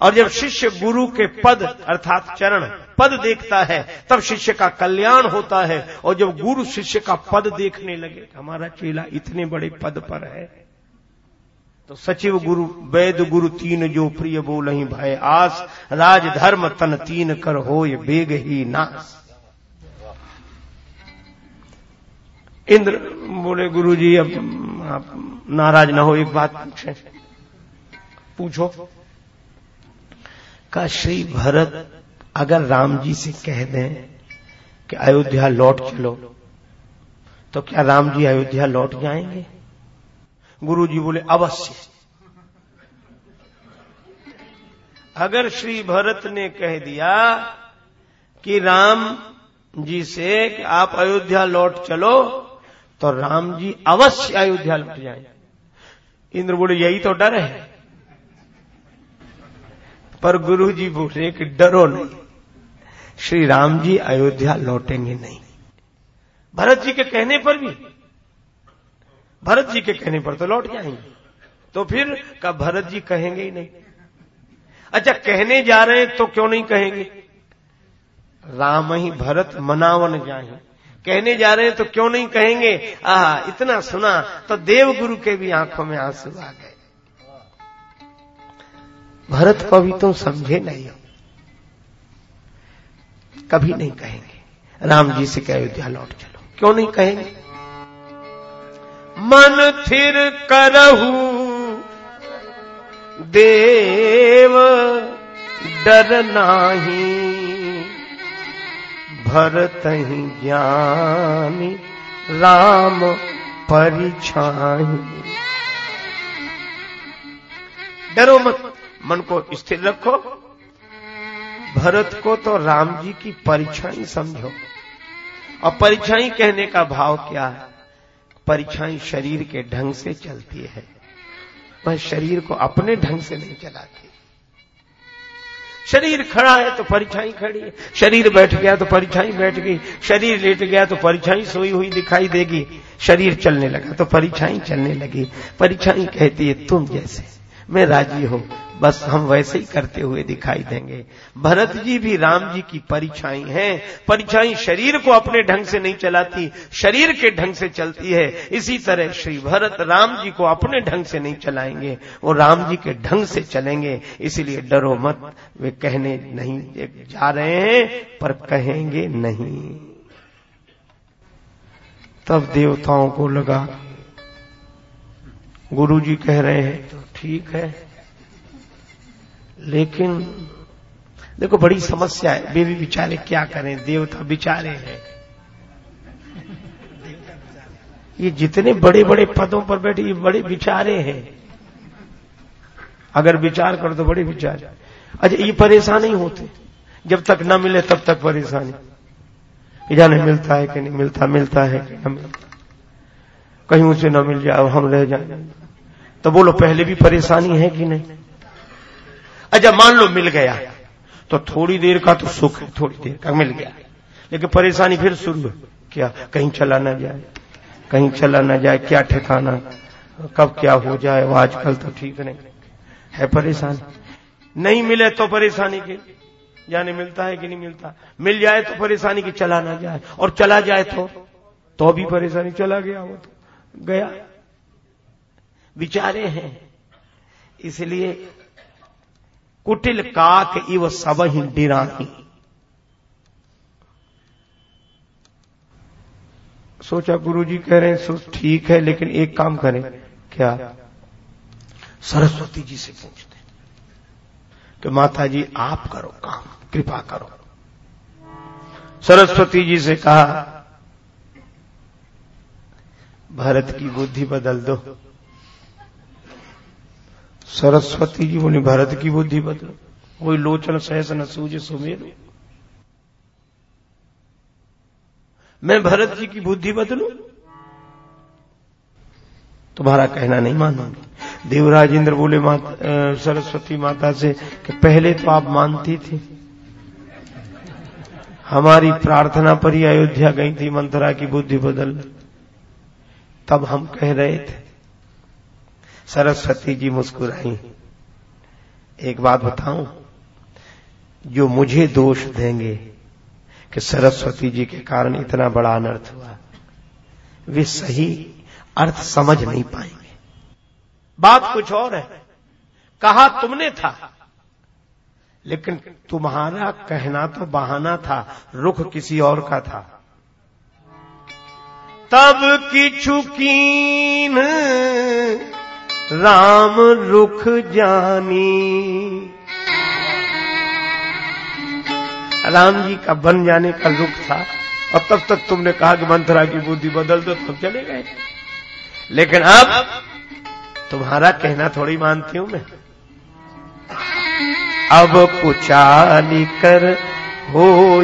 और जब शिष्य गुरु के पद, अर्थात चरण, पद देखता है, तब शिष्य का कल्याण होता है। और जब गुरु शिष्य का पद देखने लगे हमारा चेला इतने बड़े पद पर है। तो सचिव गुरु वैद गुरु तीन जो प्रिय बोल ही भय आस राज धर्म तन तीन कर हो ये बेग ही नास। इंद्र बोले गुरु जी अब आप नाराज़ ना हो एक बात पूछे। पूछो। का श्री भरत अगर राम जी से कह दें कि अयोध्या लौट चलो तो क्या राम जी अयोध्या लौट जाएँगे? गुरु जी बोले, अवश्य। अगर श्री भरत ने कह दिया कि राम जी से कि आप अयोध्या लौट चलो तो राम जी अवश्य अयोध्या लौट जाएँगे इंद्र बोले, यही तो डर है। पर गुरु जी बोले कि डरो नहीं। श्री राम जी अयोध्या लौटेंगे नहीं। भरत जी के कहने पर भी भरत जी के कहने पर तो लौट जाएँगे। तो फिर का भरत जी कहेंगे ही नहीं। अच्छा कहने जा रहे हैं तो क्यों नहीं कहेंगे? राम ही भरत मनावन जाए। कहने जा रहे हैं तो क्यों नहीं कहेंगे? आह, इतना सुना तो देव गुरु के भी आँखों में आँसू आ गए। भरत को अभी तुम समझे नहीं हो। कभी नहीं कहेंगे। राम जी से कह, अयोध्या लौट चलो। क्यों नहीं कहेंगे? मन थिर करहू। देव डर नाही। भरत ज्ञानी, राम परिछाही। डरो मत, मन को स्थिर रखो। भरत को तो राम जी की परीक्षाई समझो। और परीक्षाई कहने का भाव क्या है? परीक्षाएँ शरीर के ढंग से चलती है। वह शरीर को अपने ढंग से नहीं चलाती। शरीर खड़ा है तो परीक्षाई खड़ी है। शरीर बैठ गया तो परीक्षाई बैठ गई। शरीर लेट गया तो परीक्षाई सोई हुई दिखाई देगी। शरीर चलने लगा तो परीक्षाई चलने लगी। परीक्षाई कहती है, तुम जैसे, मैं राज़ी हूँ। बस हम वैसे ही करते हुए दिखाई देंगे। भरत जी भी राम जी की परीक्षाई हैं। परीक्षाई शरीर को अपने ढंग से नहीं चलाती, शरीर के ढंग से चलती है। इसी तरह श्री भरत राम जी को अपने ढंग से नहीं चलाएँगे। वो राम जी के ढंग से चलेंगे। इसलिए डरो मत। वे कहने नहीं जा रहे हैं, पर कहेंगे नहीं। तब देवताओं को लगा गुरु जी कह रहे हैं तो ठीक है। लेकिन, देखो, बड़ी समस्या है। भी बेचारे क्या करें? देवता बिचारे हैं। ये जितने बड़े बड़े पदों पर बैठे, ये बड़े विचारे हैं। अगर विचार करो तो बड़े विचार। अच्छा ये परेशान ही होते। जब तक न मिले, तब तक परेशानी। जाने, मिलता है कि नहीं? मिलता मिलता है कि नहीं मिलता? कहीं उसे न मिल जाए हम रह जाए। तो बोलो, पहले भी परेशानी है कि नहीं? अच्छा मान लो मिल गया तो थोड़ी देर का तो सुख थोड़ी देर का मिल गया। लेकिन परेशानी फिर शुरू क्या, कहीं चला ना जाए, कहीं चला ना जाए, क्या ठिकाना, कब क्या हो जाए, वो आजकल तो ठीक नहीं। है परेशानी। नहीं मिले तो परेशानी की जाने मिलता है कि नहीं मिलता। मिल जाए तो परेशानी की चला ना जाए, और चला जाए तो तो भी परेशानी चला गया वो तो गया। विचारे हैं, इसलिए कुटिल काक इव सब ही डिराही सोचा गुरुजी कह रहे हैं ठीक है, लेकिन एक काम करें। क्या? सरस्वती जी से पूछते कि माता जी आप करो काम, कृपा करो। सरस्वती जी से कहा, भरत की बुद्धि बदल दो। सरस्वती जी बोली भरत की बुद्धि बदलो। कोई लोचन, सहस न सूझे, सुमेर। मैं भरत जी की बुद्धि बदलू? तुम्हारा कहना नहीं मानूँगी। देवराज इंद्र बोले, माता सरस्वती माता से कि पहले तो आप मानती थी। हमारी प्रार्थना पर ही अयोध्या गई थी मंथरा की बुद्धि बदल। तब हम कह रहे थे सरस्वती जी मुस्कुराई। एक बात बताऊँ, जो मुझे दोष देंगे कि सरस्वती जी के कारण इतना बड़ा अनर्थ हुआ, वे सही अर्थ समझ नहीं पाएँगे। बात कुछ और है। कहा तुमने था, लेकिन तुम्हारा कहना तो बहाना था, रुख किसी और का था। तब की चुकीन राम रुख जानी। राम जी का बन जाने का रुख था। और तब तक तुमने कहा कि मंथरा की बुद्धि बदल दो, तब चले गए। लेकिन अब तुम्हारा कहना थोड़ी मानती हूँ मैं। अब कुचाली कर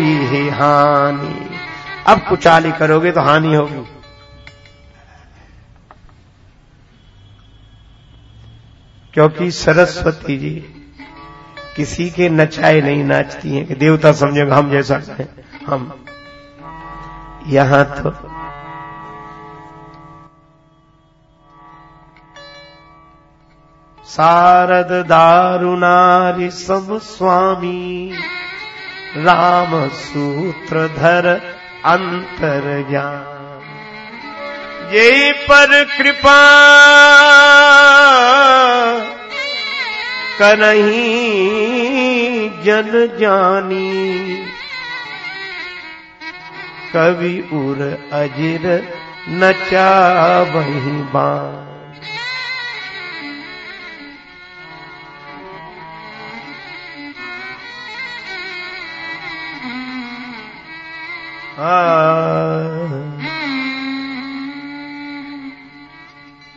ही हानि। अब कुचाली करोगे तो हानि होगी। क्योंकि सरस्वती जी किसी के नचाए नहीं नाचती हैं, कि देवता समझेगा हम जैसा हैं, हम। यहाँ तो सारद दारुनारि सब स्वामी, राम सूत्रधर अंतर ज्ञान ये पर कृपा करही जन जानी। कवि उर अजिर नचा वही बान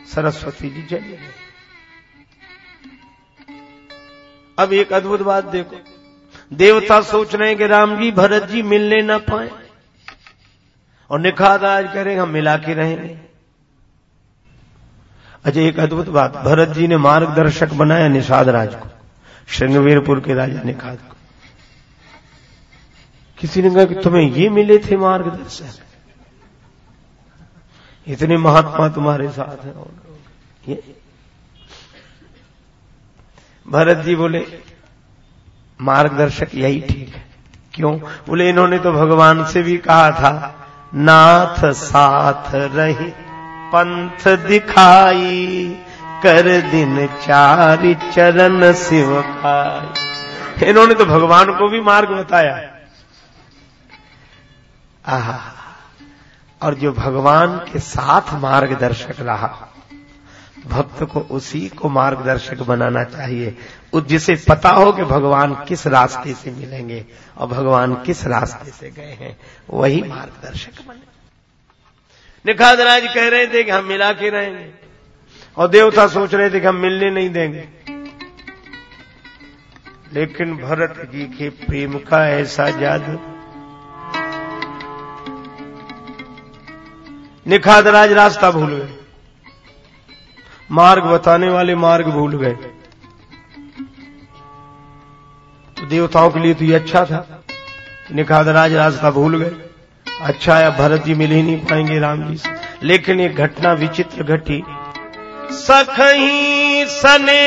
सरस्वती जी चले गए अब एक अद्भुत बात देखो। देवता सोच रहे हैं कि राम जी, भरत जी मिलने ना पाए। और निखात आज करें हम मिला के रहेंगे। अच्छा एक अद्भुत बात। भरत जी ने मार्गदर्शक बनाया निषाद राज को, श्रृंगवीरपुर के राजा निखात को। किसी ने कहा कि तुम्हें ये मिले थे मार्गदर्शक? इतने महात्मा तुम्हारे साथ हैं। ये भरत जी बोले, मार्गदर्शक यही ठीक है। क्यों? बोले, इन्होंने तो भगवान से भी कहा था, नाथ साथ रही, पंथ दिखाई, कर दिन चार चरण शिव खाई। इन्होंने तो भगवान को भी मार्ग बताया। आहा। और जो भगवान के साथ मार्गदर्शक रहा, भक्त को उसी को मार्गदर्शक बनाना चाहिए। जिसे पता हो कि भगवान किस रास्ते से मिलेंगे और भगवान किस रास्ते से गए हैं, वही मार्गदर्शक बने। निखाद राज कह रहे थे कि हम मिला के रहेंगे। और देवता सोच रहे थे कि हम मिलने नहीं देंगे। लेकिन भरत जी के प्रेम का ऐसा जादू निखाद राज रास्ता भूल गए। मार्ग बताने वाले मार्ग भूल गए। तो देवताओं के लिए तो ये अच्छा था। निखाद राज रास्ता भूल गए। अच्छा या भरत जी मिल ही नहीं पाएँगे राम जी से। लेकिन एक घटना विचित्र घटी। सखही सने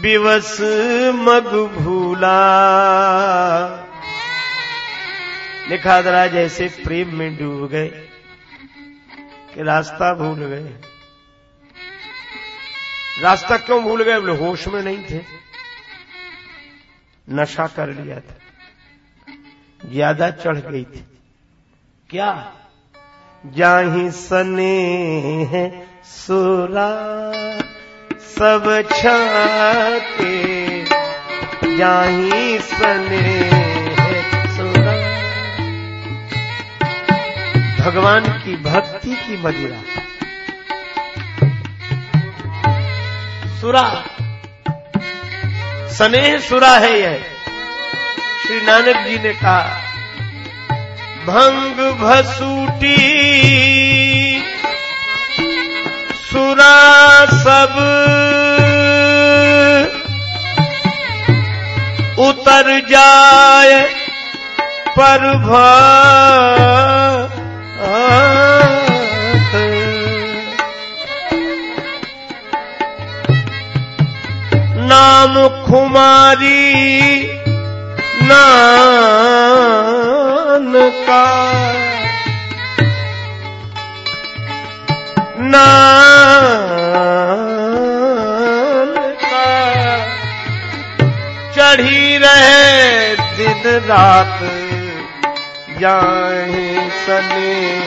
विवस मग भूला। निखादराज जैसे प्रेम में डूब गए कि रास्ता भूल गए। रास्ता क्यों भूल गए? बोले, होश में नहीं थे। नशा कर लिया था। ज़्यादा चढ़ गई थी। क्या? जाही सने है सुरा, सब छाते। जाही सने भगवान की भक्ति की मदिरा। सुरा। स्नेह सुरा है यह। श्री नानक जी ने कहा, भंग भसूटी, सुरा सब उतर जाए पर भा नाम खुमारी नान का। नान का। चढ़ी रहे दिन रात। जाए सने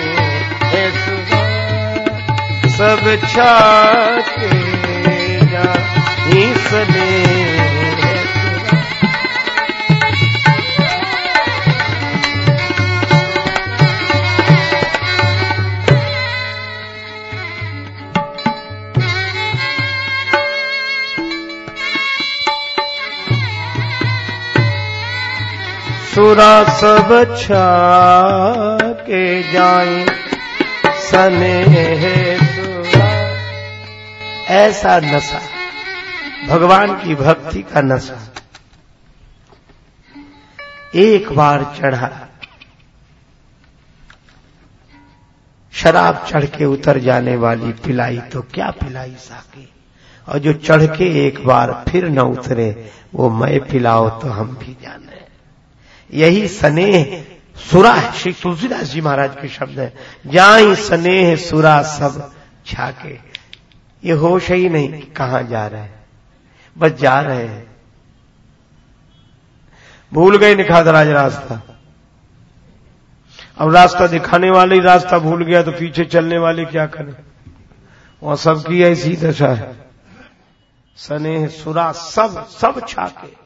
सब छाते जा सने सुरा सब छा के जाए सने ऐसा नशा, भगवान की भक्ति का नशा। एक बार चढ़ा, शराब चढ़ के उतर जाने वाली पिलाई तो क्या पिलाई साकी? और जो चढ़ के एक बार फिर न उतरे, वो मैं पिलाओ तो हम भी जाने। यही स्नेह सुरा है। श्री तुलसीदास जी महाराज के शब्द है। जहाँ स्नेह सुरा सब छाके। ये होश ही नहीं कि कहाँ जा रहे हैं। बस जा रहे हैं। भूल गए निखादराज रास्ता। अब रास्ता दिखाने वाले ही रास्ता भूल गया तो पीछे चलने वाले क्या करें? वहाँ सबकी ऐसी दशा है। स्नेह सुरा सब सब छाके।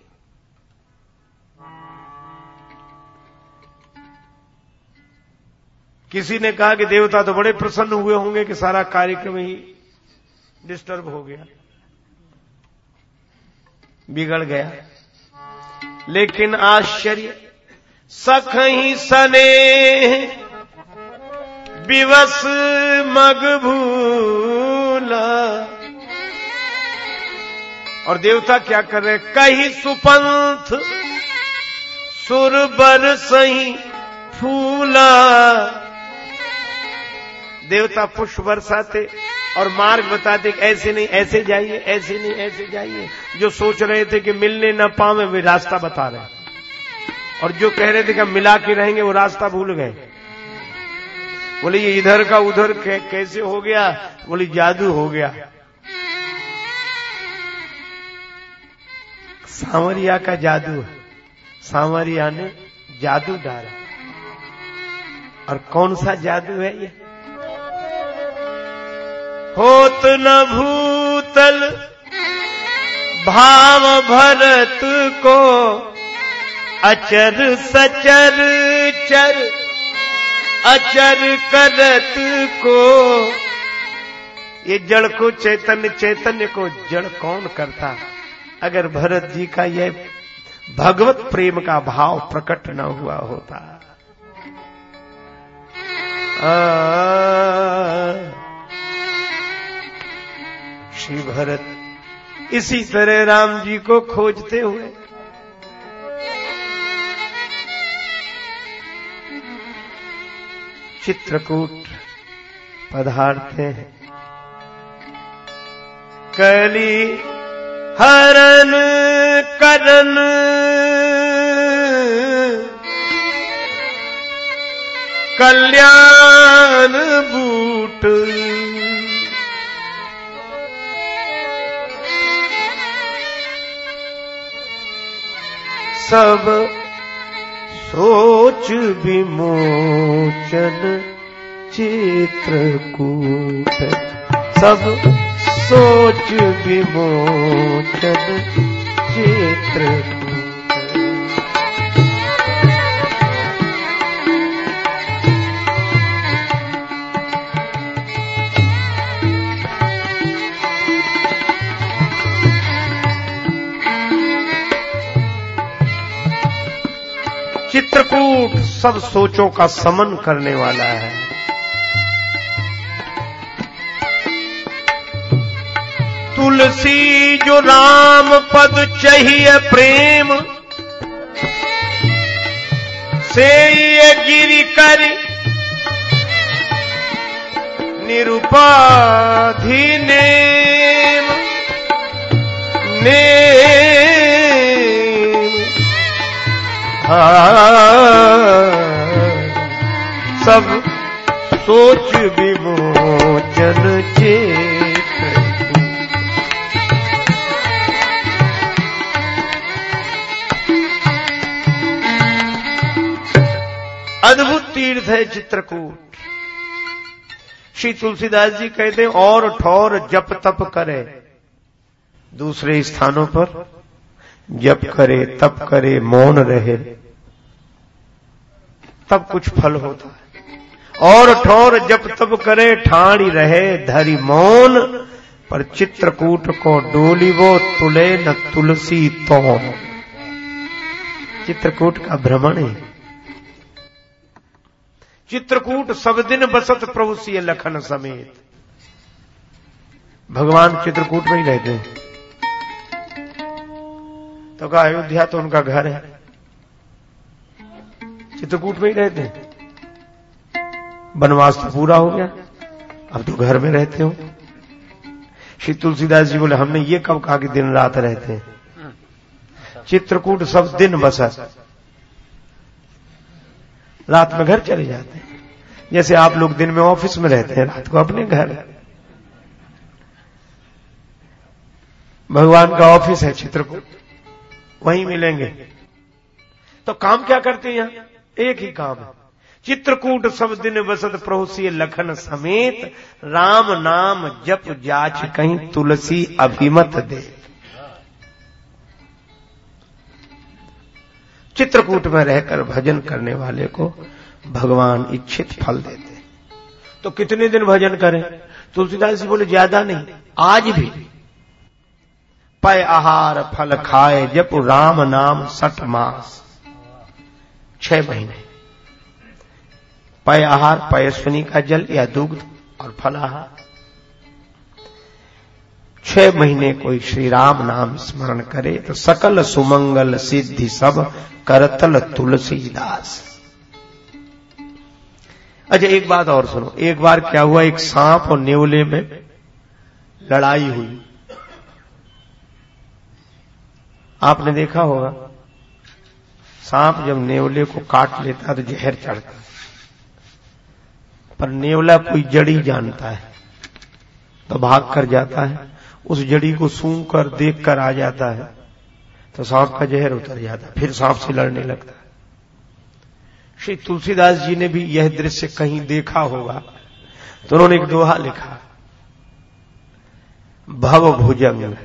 किसी ने कहा कि देवता तो बड़े प्रसन्न हुए होंगे कि सारा कार्यक्रम ही डिस्टर्ब हो गया। बिगड़ गया। लेकिन आश्चर्य, सख ही सने विवस मग भूला। और देवता क्या कर रहे कही सुपंथ सुरबर सही फूला। देवता पुष्प बरसाते और मार्ग बताते कि ऐसे नहीं, ऐसे जाइए, ऐसे नहीं, ऐसे जाइए। जो सोच रहे थे कि मिलने न पावे, वे रास्ता बता रहे और जो कह रहे थे कि मिला के रहेंगे, वो रास्ता भूल गए। बोले, ये इधर का उधर कैसे हो गया? बोले, जादू हो गया। सांवरिया का जादू है। सांवरिया ने जादू डाला। और कौन सा जादू है ये? होत न भूतल भाव भरत को अचर सचर चर अचर करत को। ये जड़ को चैतन्य चैतन्य को जड़ कौन करता? अगर भरत जी का यह भगवत प्रेम का भाव प्रकट न हुआ होता। आ, श्री भरत। इसी तरह राम जी को खोजते हुए। चित्रकूट पधारते हैं। कली हरन करन। कल्याण बूट। सब सोच विमोचन चित्रकूट सब सोच विमोचन चित्रकूट। चित्रकूट सब सोचों का समन करने वाला है। तुलसी जो राम पद चाहिए प्रेम से ये गिरी कर निरुपाधि नेम सब सोच विमोचन चेत। अद्भुत तीर्थ है चित्रकूट। श्री तुलसीदास जी कहते और ठौर जप तप करे। दूसरे स्थानों पर जप करे, तप करे, मौन रहे। तब कुछ फल होता है। और ठोर जब तब करे, ठाणी रहे धरी मौन, पर चित्रकूट को डोली वो तुले न तुलसी तो चित्रकूट का भ्रमण है। चित्रकूट सब दिन बसत प्रभु सी लखन समेत। भगवान चित्रकूट में ही रहते तो कहा, अयोध्या तो उनका घर है। चित्रकूट में ही रहते हैं। वनवास तो पूरा हो गया। अब तो घर में रहते हो। श्री तुलसीदास जी बोले, हमने ये कब कहा कि दिन रात रहते हैं? चित्रकूट सब दिन बसा। रात में घर चले जाते हैं। जैसे आप लोग दिन में ऑफ़िस में रहते हैं, रात को अपने घर। भगवान का ऑफ़िस है चित्रकूट। वहीं मिलेंगे। तो काम क्या करते हैं यहाँ? एक ही काम है। चित्रकूट सब दिन बसत प्रभुसी लखन समेत राम नाम जप जाच कहीं तुलसी अभिमत दे। चित्रकूट में रहकर भजन करने वाले को भगवान इच्छित फल देते। तो कितने दिन भजन करें? तुलसीदास जी बोले, ज़्यादा नहीं, आज भी। पय आहार फल खाए जप राम नाम सठ मास। छह महीने। पय आहार पयस्वनी का जल या दुग्ध और फलाहार। छह महीने कोई श्री राम नाम स्मरण करे तो सकल सुमंगल सिद्धि सब करतल तुलसीदास। अच्छा एक बात और सुनो। एक बार क्या हुआ? एक सांप और नेवले में लड़ाई हुई। आपने देखा होगा सांप जब नेवले को काट लेता तो जहर चढ़ता पर नेवला कोई जड़ी जानता है तो भाग कर जाता है, उस जड़ी को सूंघ कर देख कर आ जाता है तो सांप का जहर उतर जाता है, फिर सांप से लड़ने लगता है। श्री तुलसीदास जी ने भी यह दृश्य कहीं देखा होगा तो उन्होंने एक दोहा लिखा, भव भुजंग,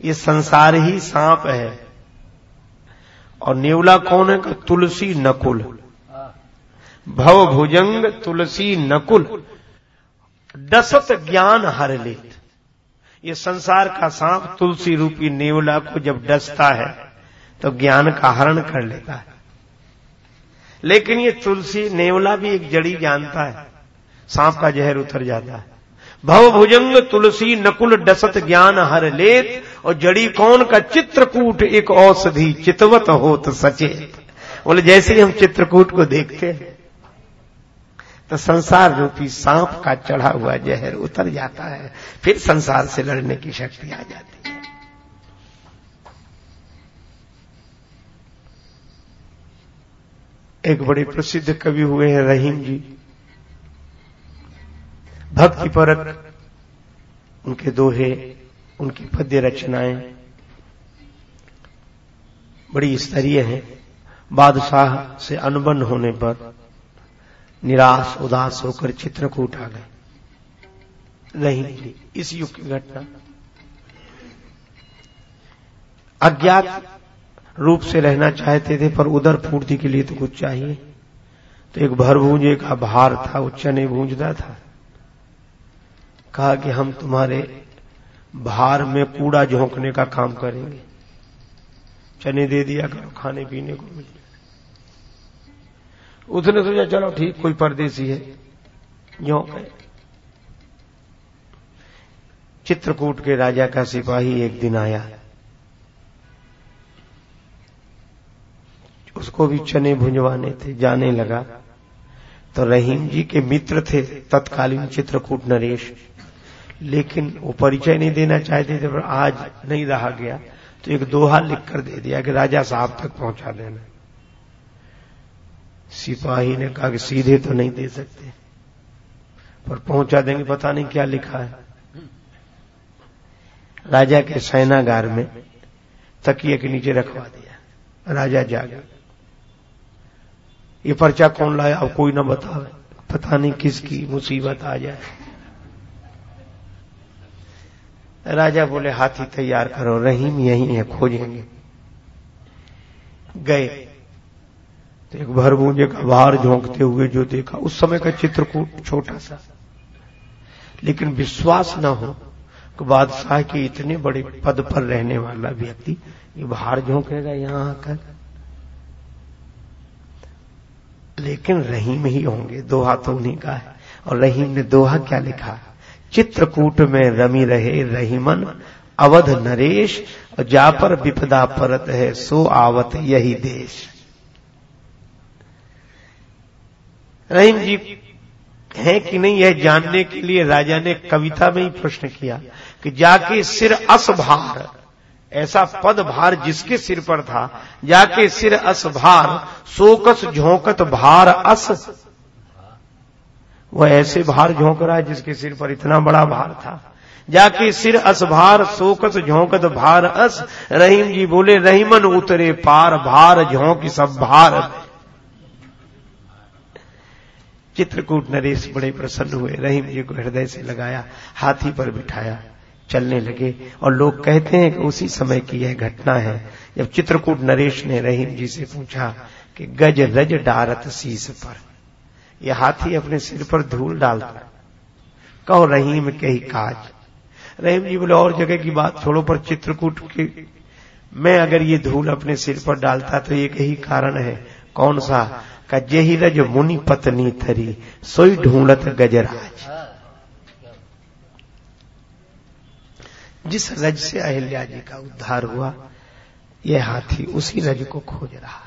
ये संसार ही सांप है और नेवला कौन है? का तुलसी नकुल। भव भुजंग तुलसी नकुल। दसत ज्ञान हर लेत। ये संसार का सांप तुलसी रूपी नेवला को जब डसता है तो ज्ञान का हरण कर लेता है। लेकिन ये तुलसी नेवला भी एक जड़ी जानता है। सांप का जहर उतर जाता है। भव भुजंग तुलसी नकुल डसत ज्ञान हर लेत, और जड़ी कौन का चित्रकूट एक औषधि चितवत होत सचेत। बोले, जैसे ही हम चित्रकूट को देखते हैं तो संसार रूपी सांप का चढ़ा हुआ जहर उतर जाता है, फिर संसार से लड़ने की शक्ति आ जाती है। एक बड़े प्रसिद्ध कवि हुए हैं रहीम जी। भक्ति परक, उनके दोहे, उनकी पद्य रचनाएँ। बड़ी स्तरीय है। बादशाह से अनबन होने पर निराश, उदास होकर चित्रकूट आ गए। नहीं, इस युग की घटना। अज्ञात रूप से रहना चाहते थे, पर उधर पूर्ति के लिए तो कुछ चाहिए। तो एक भर भूंजे का भार था, वो चने भूंजता था। कहा कि हम तुम्हारे भार में कूड़ा झोंकने का काम करेंगे। चने दे दिया करो, खाने पीने को मिल उसने सोचा, चलो ठीक, कोई परदेसी है झोंक चित्रकूट के राजा का सिपाही एक दिन आया। उसको भी चने भुंजवाने थे, जाने लगा। तो रहीम जी के मित्र थे, तत्कालीन चित्रकूट नरेश। लेकिन वो परिचय नहीं देना चाहते थे, पर आज नहीं रहा गया। तो एक दोहा लिख कर दे दिया कि राजा साहब तक पहुँचा देना। सिपाही ने कहा कि सीधे तो नहीं दे सकते, पर पहुँचा देंगे, पता नहीं क्या लिखा है। राजा के सेनागार में तकिए के नीचे रखवा दिया। राजा जागा ये पर्चा कौन लाया? अब कोई ना बतावे। पता नहीं किसकी मुसीबत आ जाए। राजा बोले, हाथी तैयार करो, रहीम यही है, खोजेंगे। गए। तो एक भरबूंजे का बाहर झोंकते हुए जो देखा, उस समय का चित्रकूट छोटा सा। लेकिन विश्वास न हो कि बादशाह के इतने बड़े पद पर रहने वाला व्यक्ति, ये बाहर झोंकेगा यहाँ आकर। लेकिन रहीम ही होंगे दोहा तो उन्हीं का है। और रहीम ने दोहा क्या लिखा? चित्रकूट में रमी रहे रहीमन, अवध नरेश और जा पर विपदा परत है, सो आवत यही देश। रहीम जी, है कि नहीं यह जानने के लिए राजा ने कविता में ही प्रश्न किया कि जाके सिर अस भार ऐसा पद भार जिसके सिर पर था, जाके सिर अस भार सोकस झोंकत भार अस वह ऐसे भार झोंक रहा है जिसके सिर पर इतना बड़ा भार था। जाके सिर अस भार सोकस झोंकत भार अस, रहीम जी बोले, रहीमन उतरे पार, भार झोंक सब भार। चित्रकूट नरेश बड़े प्रसन्न हुए। रहीम जी को हृदय से लगाया, हाथी पर बिठाया, चलने लगे। और लोग कहते हैं कि उसी समय की यह घटना है, जब चित्रकूट नरेश ने रहीम जी से पूछा कि गज रज डारत शीस पर। यह हाथी अपने सिर पर धूल डालता है। कहो, रहीम के ही काज। रहीम जी बोले, और जगह की बात छोड़ो, पर चित्रकूट की मैं अगर ये धूल अपने सिर पर डालता तो एक ही कारण है। कौन सा? का जेही रज मुनि पत्नी थरी, सोई ढूंढत गजराज। जिस रज से अहिल्या जी का उद्धार हुआ यह हाथी उसी रज को खोज रहा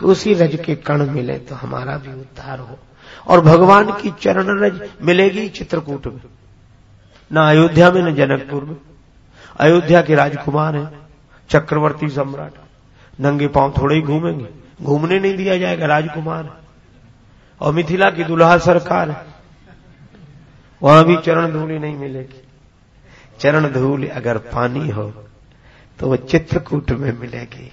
कि उसी रज के कण मिले तो हमारा भी उद्धार हो। और भगवान की चरण रज मिलेगी चित्रकूट में। न अयोध्या में, न जनकपुर में। अयोध्या के राजकुमार हैं, चक्रवर्ती सम्राट। नंगे पाँव थोड़े ही घूमेंगे। घूमने नहीं दिया जाएगा, राजकुमार और मिथिला की दुल्हा सरकार वहाँ भी चरण धूली नहीं मिलेगी। चरण धूल अगर पानी हो तो वह चित्रकूट में मिलेगी।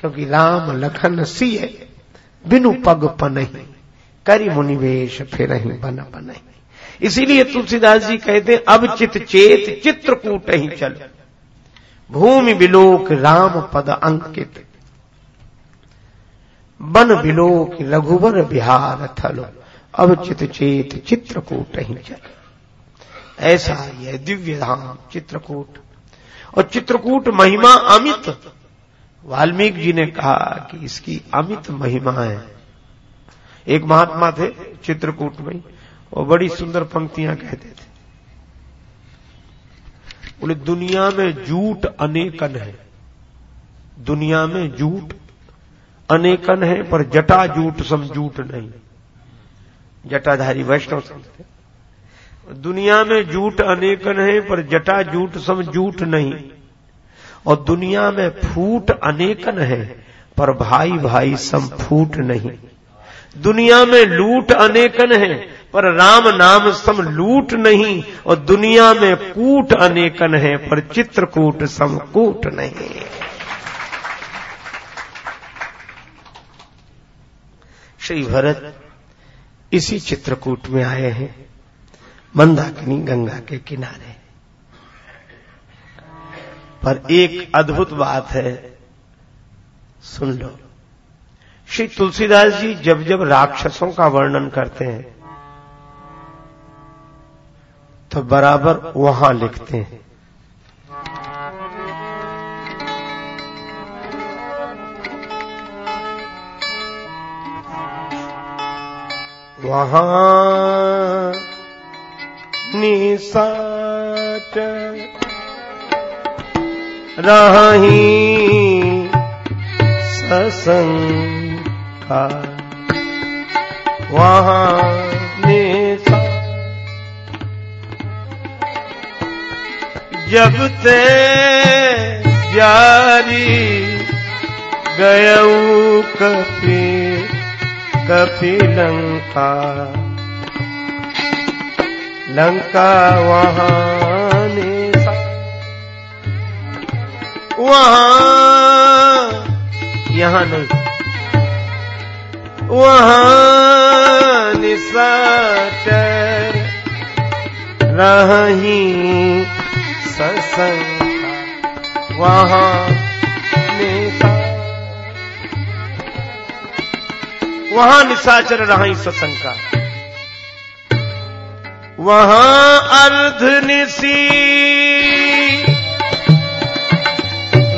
क्योंकि राम लखन सिय बिनु पग पनही, करी मुनिवेश फिर बन बन इसीलिए तुलसीदास जी कहते अब चित चेत चित्रकूट ही चल। भूमि बिलोक राम पद अंकित। बन बिलोक लघुवर बिहार थलो। अब चित चेत चित्रकूट ही चल। ऐसा यह दिव्य धाम चित्रकूट। और चित्रकूट महिमा अमित। वाल्मीकि जी ने कहा कि इसकी अमित महिमा है। एक महात्मा थे चित्रकूट में वो बड़ी सुंदर पंक्तियाँ कहते थे। बोले, दुनिया में जूट अनेकन है। दुनिया में जूट अनेकन है, पर जटा झूठ सम जूट नहीं। जटाधारी वैष्णव संत दुनिया में जूट अनेकन है, पर जटा झूठ सम जूट नहीं। और दुनिया में फूट अनेकन है, पर भाई भाई सम फूट नहीं। दुनिया में लूट अनेकन है, पर राम नाम सम लूट नहीं, और दुनिया में कूट अनेकन है, पर चित्रकूट सम कूट नहीं। श्री भरत इसी चित्रकूट में आए हैं, मंदाकिनी गंगा के किनारे। पर एक अद्भुत बात है। सुन लो। श्री तुलसीदास जी जब जब राक्षसों का वर्णन करते हैं तो बराबर वहाँ लिखते हैं। वहाँ निसाच रही ससंका वहाँ निसा जब ते जारी गयऊ कपि कपिलंका लंका वहाँ वहाँ, यहाँ नहीं। वहाँ निसाचर रही सत्संग वहाँ निशा वहाँ निशाचर रही सत्संग का वहाँ अर्ध निशी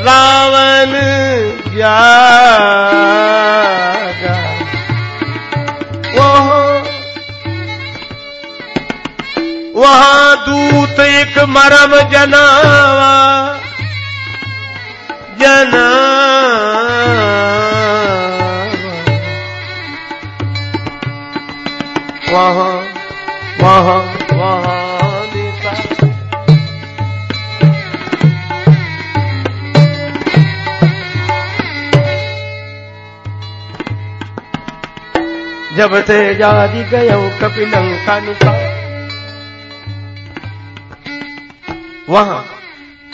रावण जागा वहाँ वहाँ दूत एक मरम जनावा जना जब ते जारी गयो कपिलंका निशा वहाँ,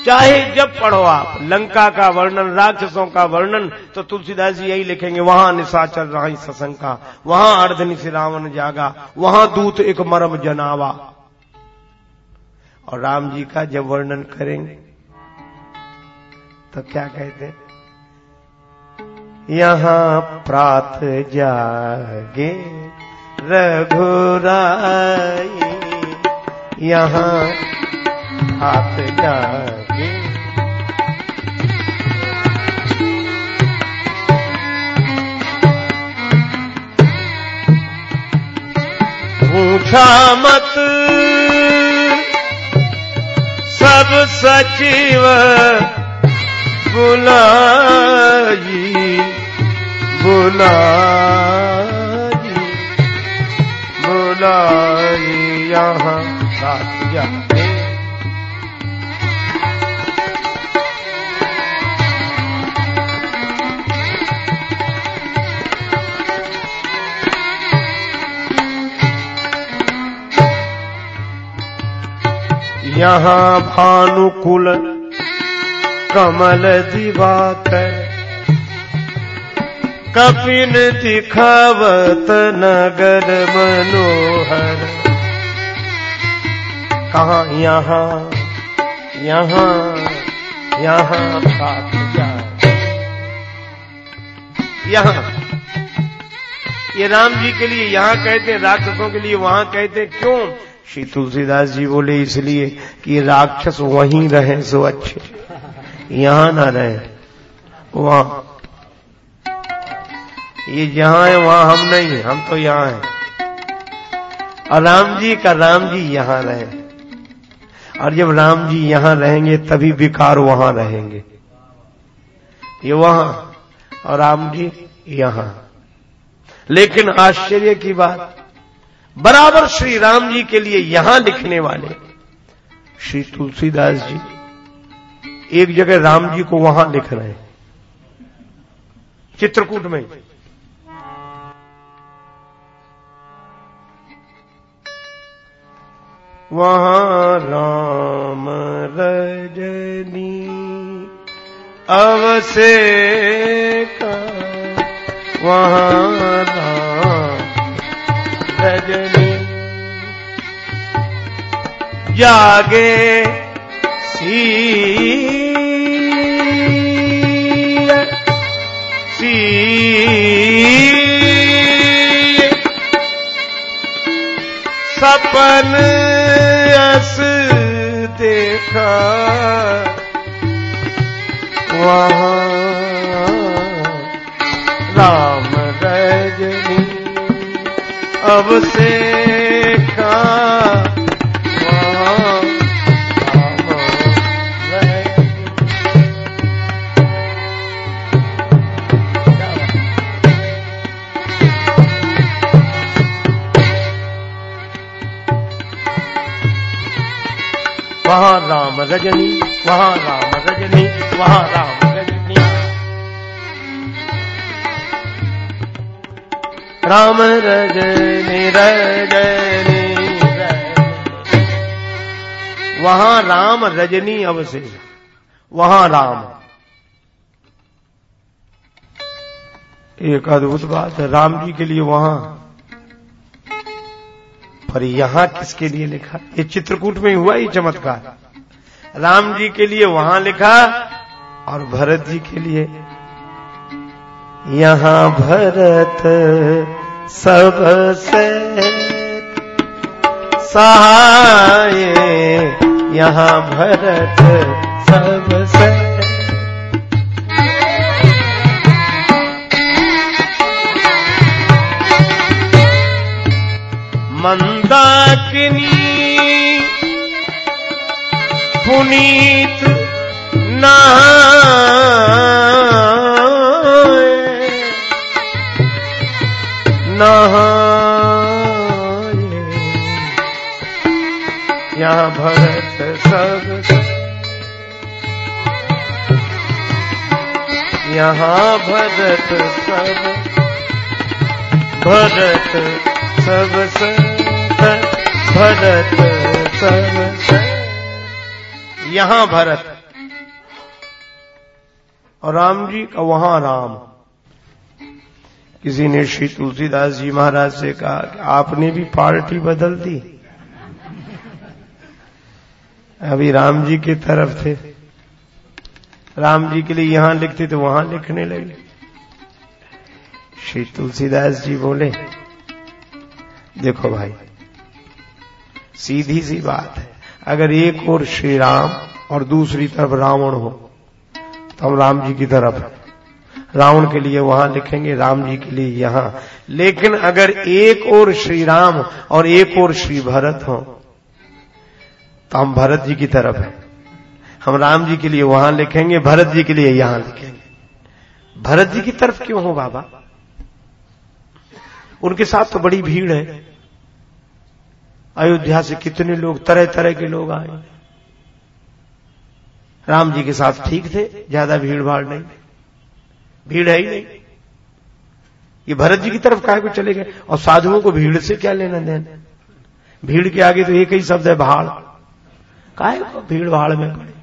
चाहे जब पढ़ो आप, लंका का वर्णन, राक्षसों का वर्णन तो तुलसीदास जी यही लिखेंगे, वहाँ निशाचर रहा ससंग का वहाँ अर्धनि से रावण जागा, वहाँ दूत एक मरम जनावा। और राम जी का जब वर्णन करेंगे तो क्या कहते यहाँ प्रात जागे रघुराई। यहाँ हाथ जागे। पूछा मत सब सचिव बुलाई। बुलाई बुलाई यहाँ साथ जाते यहाँ भानुकुल कमल दिवाकर कपिन दिखावत नगर मनोहर। कहा? यहाँ। यहाँ। यहाँ जाए। यहाँ। ये राम जी के लिए यहाँ कहते राक्षसों के लिए वहाँ कहते क्यों? श्री तुलसीदास जी बोले, इसलिए कि राक्षस वहीं रहे सो अच्छे यहाँ ना रहे, वहाँ। ये जहाँ है, वहाँ हम नहीं है। हम तो यहाँ हैं। और राम जी का राम जी यहाँ रहे। और जब राम जी यहाँ रहेंगे, तभी विकार वहाँ रहेंगे। ये वहाँ और राम जी यहाँ। लेकिन आश्चर्य की बात, बराबर श्री राम जी के लिए यहाँ लिखने वाले श्री तुलसीदास जी एक जगह राम जी को वहाँ लिख रहे हैं। चित्रकूट में। वहाँ राम रजनी अवसे का वहाँ राम रजनी। जागे सी सी सपन अस देखा वहाँ राम रजनी अब से का वहाँ राम रजनी, वहाँ राम रजनी, वहाँ राम रजनी राम रजनी रजनी। वहाँ राम रजनी अवशेष वहाँ राम एक अद्भुत बात है, राम जी के लिए वहाँ पर यहाँ किसके लिए लिखा? ये चित्रकूट में हुआ ही चमत्कार। राम जी के लिए वहाँ लिखा और भरत जी के लिए। यहाँ भरत सबसे सहाय, यहाँ भरत सबसे पुनीत नहाए। नहाए। यहाँ भरत सब यहाँ भरत सब भरत सब भरत सब यहाँ भरत। और राम जी का वहाँ राम। किसी ने श्री तुलसीदास जी महाराज से कहा कि आपने भी पार्टी बदल दी। अभी राम जी की तरफ़ थे। राम जी के लिए यहाँ लिखते तो वहाँ लिखने लगे। श्री तुलसीदास जी बोले, देखो भाई, सीधी सी बात है। अगर एक और श्री राम और दूसरी तरफ़ रावण हो तो हम राम जी की तरफ़। रावण के लिए वहाँ लिखेंगे, राम जी के लिए यहाँ। लेकिन अगर एक और श्री राम और एक और श्री भरत हो तो हम भरत जी की तरफ़ है। हम राम जी के लिए वहाँ लिखेंगे, भरत जी के लिए यहाँ लिखेंगे। भरत जी की तरफ़ क्यों हो बाबा? उनके साथ तो बड़ी भीड़ है। अयोध्या से कितने लोग तरह तरह के लोग आए। राम जी के साथ ठीक थे, ज़्यादा भीड़ भाड़ नहीं। भीड़ है ही नहीं। ये भरत जी की तरफ़ काय को चले गए? और साधुओं को भीड़ से क्या लेना देना? भीड़ के आगे तो एक ही शब्द है, भाड़। काय को भीड़ भाड़ में पड़े?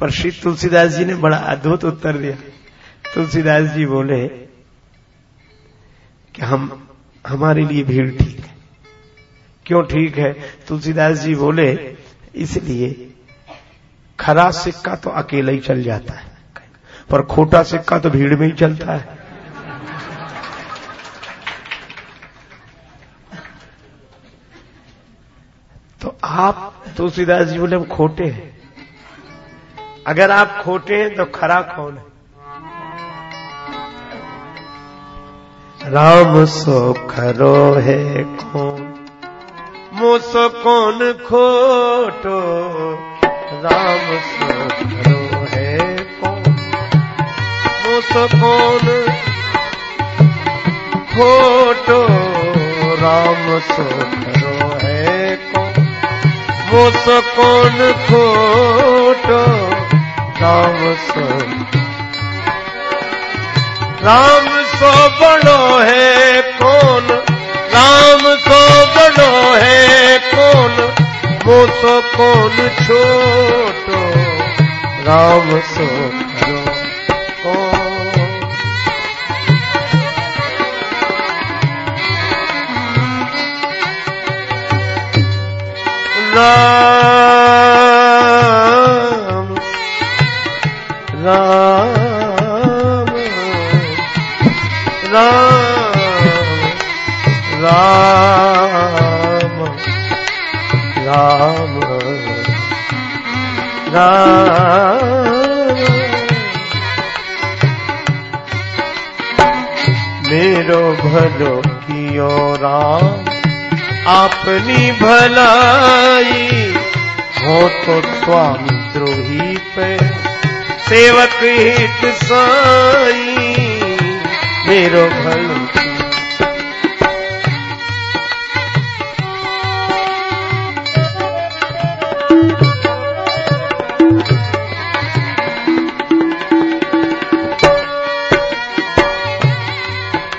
पर श्री तुलसीदास जी ने बड़ा अद्भुत उत्तर दिया। तुलसीदास जी बोले कि हम, हमारे लिए भीड़ ठीक है। क्यों ठीक है? तुलसीदास जी बोले, इसलिए खरा सिक्का तो अकेला ही चल जाता है। पर खोटा सिक्का तो भीड़ में ही चलता है। तो आप, तुलसीदास जी बोले, हम खोटे हैं। अगर आप खोटे हैं तो खरा कौन है? राम सो खरो है कौन खोटो? राम सो खरो है कौन मुसो कौन खोटो? राम सो खरो है कौन मुसो कौन खोटो? राम सो राम सो बड़ो है कौन? राम सो बड़ो है कौन? वो सो कौन छोटो? राम सो कौन? राम अपनी भलाई। हो तो स्वामी द्रोही पे। सेवक हित साई। मेरो भलो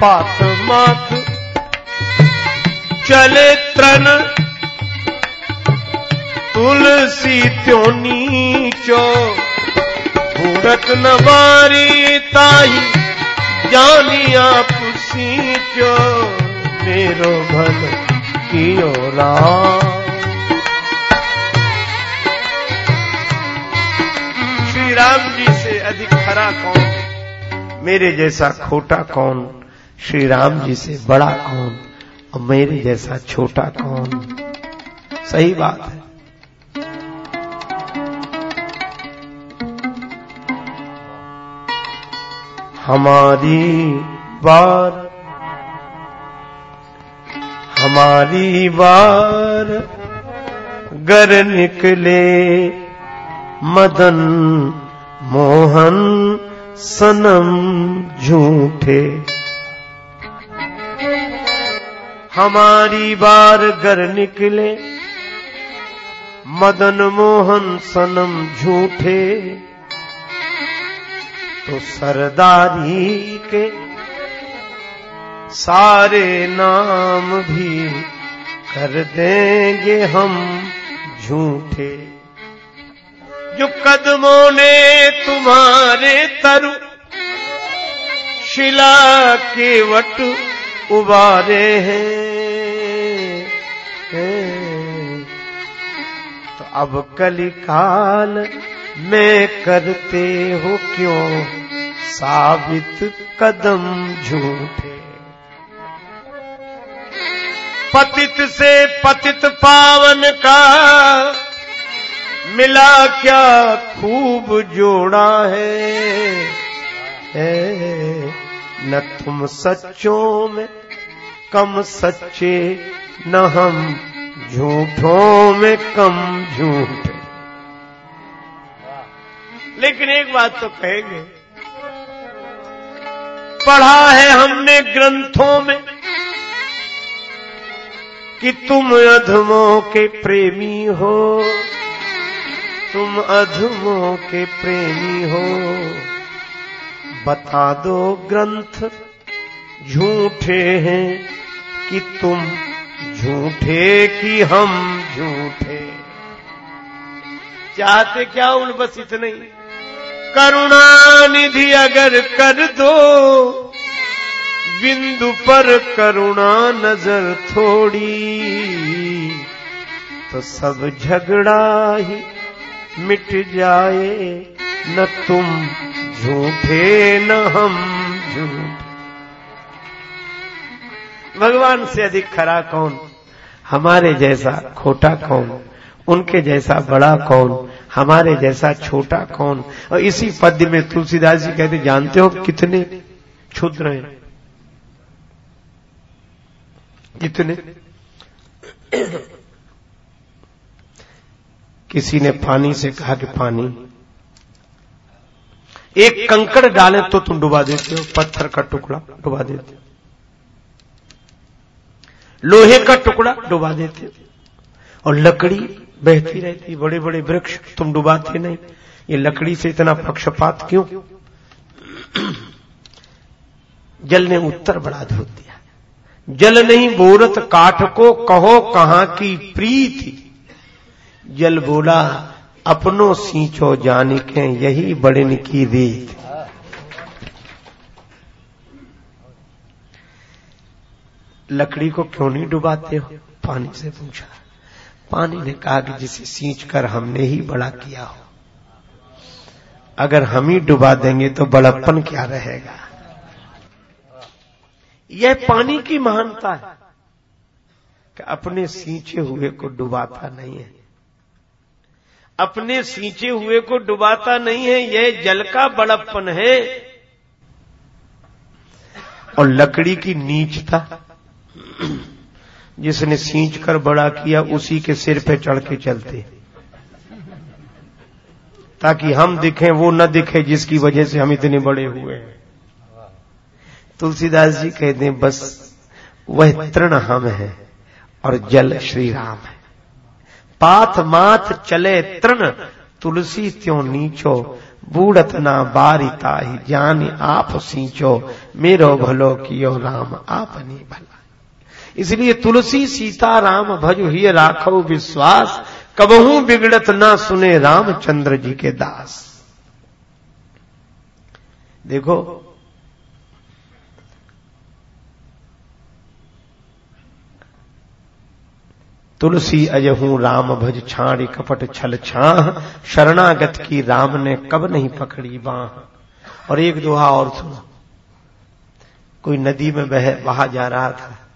पात माथ त्यों नीचो। भूरत न बारी ताई जानिया पुसीचो मेरो भल कियो राम श्री राम जी से अधिक खरा कौन? मेरे जैसा खोटा कौन? श्री राम जी से बड़ा कौन? और मेरे जैसा छोटा कौन? सही बात है। हमारी बार हमारी बार गर निकले, मदन मोहन सनम झूठे। हमारी बार घर निकले, मदन मोहन सनम झूठे। तो सरदारी के सारे नाम भी कर देंगे हम झूठे। जो कदमों ने तुम्हारे तरु, शिला के वट उबारे हैं। तो अब कलिकाल में करते हो क्यों? साबित कदम झूठे। पतित से पतित पावन का मिला क्या खूब जोड़ा है, न तुम सच्चों में कम सच्चे न हम झूठों में कम झूठे। लेकिन एक बात तो कहेंगे। पढ़ा है हमने ग्रंथों में कि तुम अधमों के प्रेमी हो। तुम अधमों के प्रेमी हो। बता दो ग्रंथ झूठे हैं कि तुम झूठे कि हम झूठे। चाहते क्या उन बस इतने ही? करुणा निधि अगर कर दो, बिंदु पर करुणा नज़र थोड़ी तो सब झगड़ा ही मिट जाए, न तुम झूठे, न हम झूठे। भगवान से अधिक खरा कौन? हमारे जैसा खोटा कौन? उनके जैसा बड़ा कौन, हमारे जैसा छोटा कौन। और इसी पद्य में तुलसीदास जी कहते, जानते हो कितने क्षुद्र हैं? कितने? किसी ने पानी से कहा कि पानी। एक कंकड़ डाले तो तुम डुबा देते हो, पत्थर का टुकड़ा डुबा देते हो। लोहे का टुकड़ा डुबा देते हो। और लकड़ी बहती रहती बड़े बड़े वृक्ष, तुम डुबाते नहीं। ये लकड़ी से इतना पक्षपात क्यों? जल ने उत्तर बढ़ा धो दिया। जल नहीं, बोरत काठ को कहो कहाँ की प्रीति। जल बोला, अपनों सींचो जान के यही बड़न की रीत। लकड़ी को क्यों नहीं डुबाते हो? पानी से पूछा। पानी ने कहा कि जिसे सींच कर हमने ही बड़ा किया हो। अगर हम ही डुबा देंगे तो बड़प्पन क्या रहेगा? यह पानी की महानता है कि अपने सींचे हुए को डुबाता नहीं है। अपने सींचे हुए को डुबाता नहीं है, यह जल का बड़प्पन है। और लकड़ी की नीचता जिसने सींच कर बड़ा किया, उसी के सिर पे चढ़ के चलते। ताकि हम दिखें, वो न दिखे, जिसकी वजह से हम इतने बड़े हुए हैं। तुलसीदास जी कहते हैं, बस, वह तृण हम है और जल श्री राम है। पाथ माथ चले तृण, तुलसी त्यों नीचो, बूढ़त ना बारिता ही जान आप सींचो, मेरो भलो कियो राम आप नहीं भला। इसलिए तुलसी, सीता, राम, भज ही राखो विश्वास। कबहू बिगड़त ना सुने रामचंद्र जी के दास। देखो, तुलसी अजहू, राम भज छाड़ी, कपट छल छाह। शरणागत की राम ने कब नहीं पकड़ी बाह? और एक दोहा और सुनो। कोई नदी में बह, बहा जा रहा था।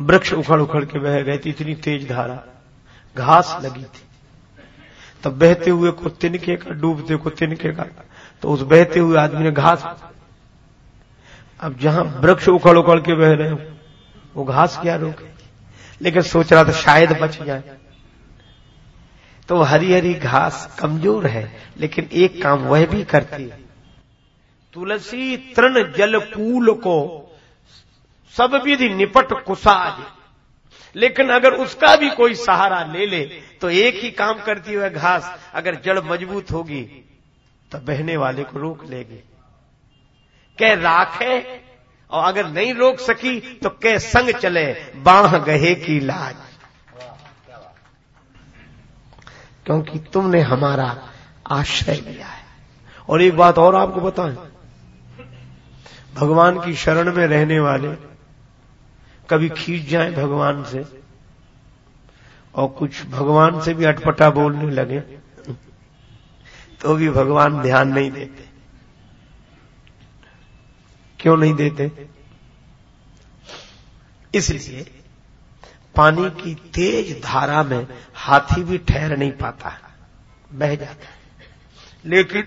वृक्ष उखड़ उखड़ के बह गए थी इतनी तेज धारा। घास लगी थी। तब बहते हुए को तिनके का, डूबते को तिनके का। तो उस बहते हुए आदमी ने घास अब जहाँ वृक्ष उखड़ उखड़ के बह रहे हो, वो घास क्या रोके? लेकिन सोच रहा था शायद बच जाए। तो हरी हरी घास कमज़ोर है, लेकिन एक काम वह भी करती है। तुलसी तृण जल कूल को सब विधि निपट कुसाज लेकिन अगर उसका भी कोई सहारा ले ले तो एक ही काम करती हुए घास अगर जड़ मज़बूत होगी तो बहने वाले को रोक लेगी। कह राखे, और अगर नहीं रोक सकी तो कह संग चले, बाह गहे की लाज। क्योंकि तुमने हमारा आश्रय लिया है। और एक बात और आपको बताएँ भगवान की शरण में रहने वाले कभी खींच जाए भगवान से और कुछ भगवान से भी अटपटा बोलने लगे तो भी भगवान ध्यान नहीं देते। क्यों नहीं देते? इसलिए पानी की तेज धारा में हाथी भी ठहर नहीं पाता बह जाता है। लेकिन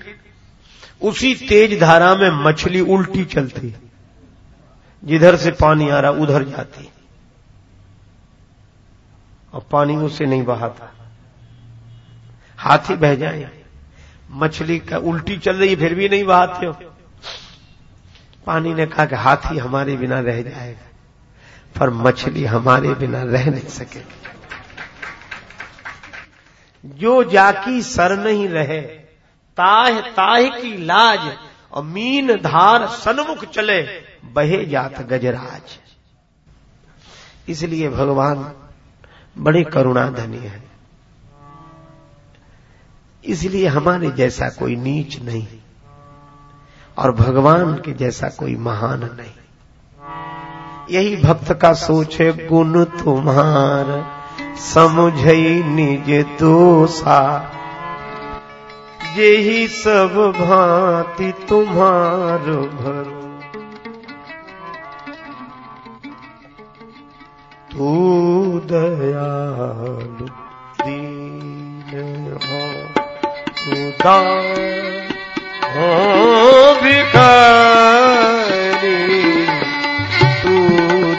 उसी तेज धारा में मछली उल्टी चलती है। जिधर से पानी आ रहा, उधर जाती। और पानी उसे नहीं बहाता। हाथी बह जाए। मछली का उल्टी चल रही, फिर भी नहीं बहाते हो। पानी ने कहा कि हाथी हमारे बिना रह जाएगा, पर मछली हमारे बिना रह नहीं सकेगी। जो जाकी सर नहीं रहे, ताह ताह की लाज और मीन धार सन्मुख चले बहे जात गजराज। इसलिए भगवान बड़े करुणा धनी है। इसलिए हमारे जैसा कोई नीच नहीं और भगवान के जैसा कोई महान नहीं। यही भक्त का सोच है, गुण तुम्हार समझ निज दोषा। यही सब भांति तुम्हार भरो तू दयालु दीन हो उदार हो तू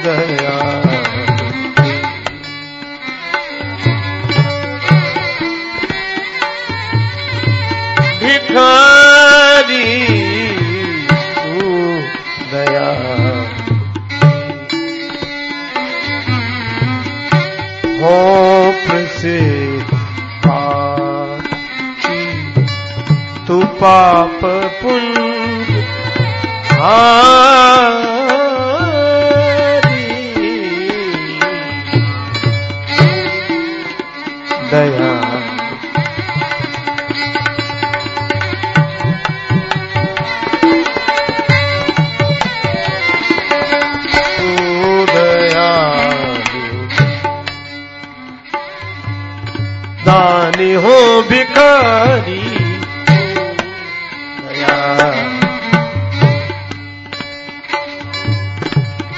दया भिखारी हो प्रसिद्ध तू पाप पुण्य दया दानी हो भिखारी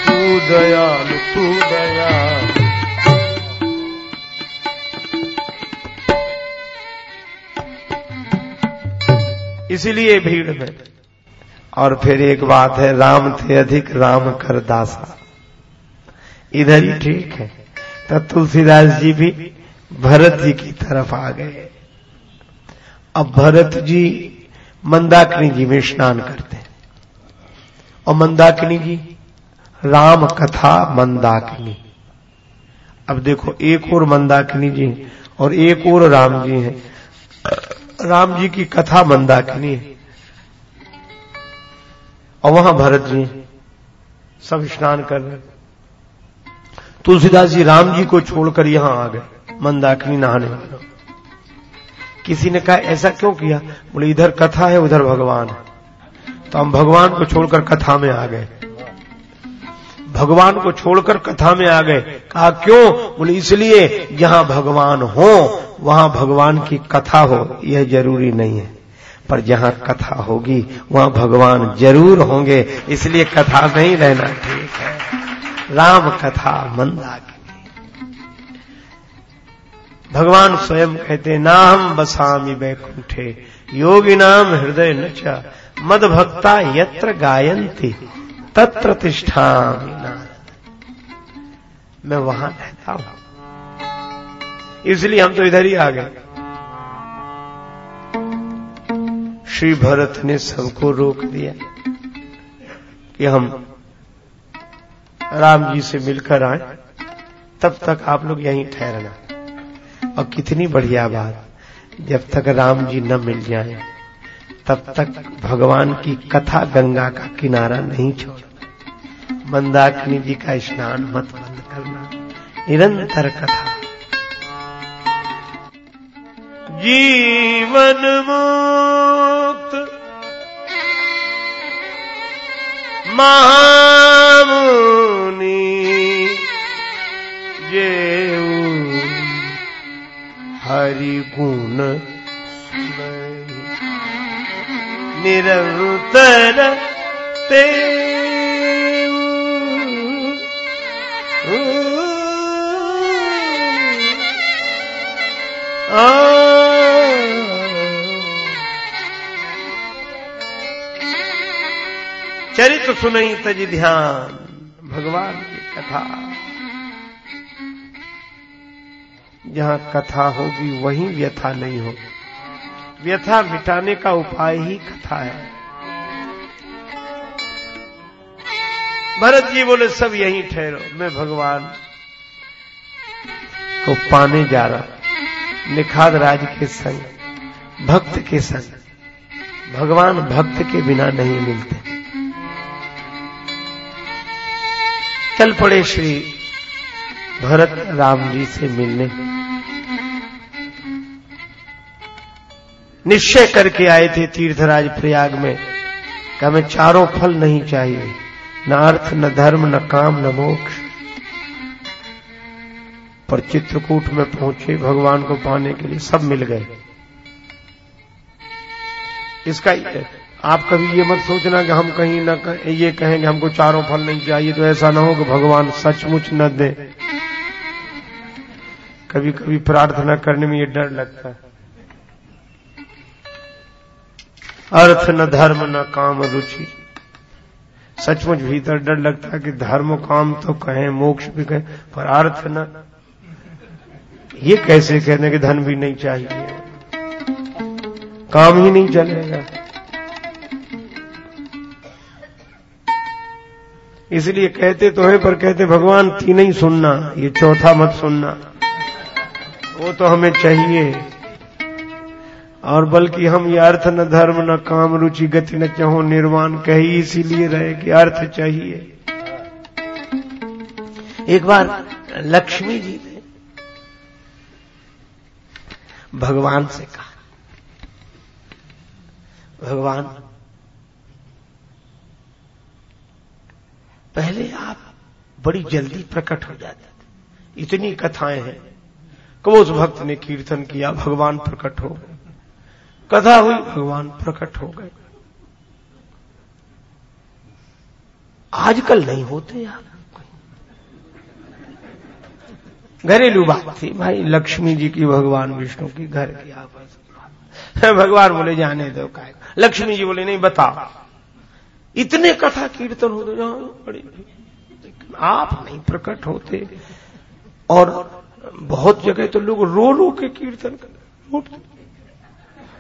तू दयालु तू दयालु इसलिए भीड़ में। और फिर एक बात है, राम थे अधिक, राम कर दासा। इधर ही ठीक है। तो तुलसीदास जी भी भरत जी की तरफ़ आ गए। अब भरत जी मंदाकिनी जी में स्नान करते हैं। और मंदाकिनी जी, राम कथा मंदाकिनी। अब देखो, एक और मंदाकिनी जी और एक और राम जी हैं। राम जी की कथा मंदाकिनी है। और वहाँ भरत जी सब स्नान कर रहे तुलसीदास जी राम जी को छोड़कर यहाँ आ गए। मंदाकिनी नहाने। किसी ने कहा, ऐसा क्यों किया? बोले, इधर कथा है, उधर भगवान है। तो हम भगवान को छोड़कर कथा में आ गए। भगवान को छोड़कर कथा में आ गए। कहा, क्यों? बोले, इसलिए जहाँ भगवान हो, वहाँ भगवान की कथा हो, यह ज़रूरी नहीं है। पर जहाँ कथा होगी, वहाँ भगवान ज़रूर होंगे, इसलिए कथा नहीं रहना ठीक है। राम कथा मंदाकिनी। भगवान स्वयं कहते नाम बसामी बैकुंठे योगी नाम हृदय नचा मद भक्ता यत्र गायंती तत्र तिष्ठा मैं वहाँ रहता हूँ। इसलिए हम तो इधर ही आ गए। श्री भरत ने सबको रोक दिया कि हम राम जी से मिलकर आए, तब तक आप लोग यहीं ठहरना। और कितनी बढ़िया बात। जब तक राम जी न मिल जाए, तब तक भगवान की कथा गंगा का किनारा नहीं छोड़ मंदाकिनी जी का स्नान मत बंद करना, निरंतर कथा। जीवन मुक्त, महामुनि, जे हरि गुण निरंतर ते चरित्र सुनई तज ध्यान भगवान की कथा। जहाँ कथा होगी वहीं व्यथा नहीं होगी। व्यथा मिटाने का उपाय ही कथा है। भरत जी बोले, सब यहीं ठहरो, मैं भगवान को पाने जा रहा निखाद राज के संग, भक्त के संग, भगवान भक्त के बिना नहीं मिलते। चल पड़े श्री भरत राम जी से मिलने। निश्चय करके आए थे तीर्थराज प्रयाग में कि हमें चारों फल नहीं चाहिए, न अर्थ, न धर्म, न काम, न मोक्ष। पर चित्रकूट में पहुँचे, भगवान को पाने के लिए सब मिल गए। इसका आप कभी ये मत सोचना कि हम कहीं न कहीं ये कहें कि हमको चारों फल नहीं चाहिए तो ऐसा ना हो कि भगवान सचमुच न दे। कभी कभी प्रार्थना करने में ये डर लगता है। अर्थ न धर्म न काम रुचि। सचमुच भीतर डर लगता है कि धर्म काम तो कहें, मोक्ष भी कहें, पर अर्थ न। ये कैसे कहने कि धन भी नहीं चाहिए? काम ही नहीं चलेगा। इसलिए कहते तो है, पर कहते भगवान, तीन ही सुनना, ये चौथा मत सुनना। वो तो हमें चाहिए। और बल्कि हम ये अर्थ न धर्म, न काम, रुचि, गति, न चाहो निर्वाण कही, इसीलिए रहे कि अर्थ चाहिए। एक बार लक्ष्मी जी ने भगवान से कहा, भगवान, पहले आप बड़ी जल्दी प्रकट हो जाते थे। इतनी कथाएँ हैं। कि उस भक्त ने कीर्तन किया? भगवान प्रकट हो गए। कथा हुई, भगवान प्रकट हो गए। आजकल नहीं होते यार। घरेलू बात थी, भाई, लक्ष्मी जी की, भगवान विष्णु की, घर की आपस भगवान बोले, जाने दो, काय। लक्ष्मी जी बोले, नहीं, बताओ। इतने कथा कीर्तन होते आप नहीं प्रकट होते। और बहुत जगह तो लोग रो रो के कीर्तन कर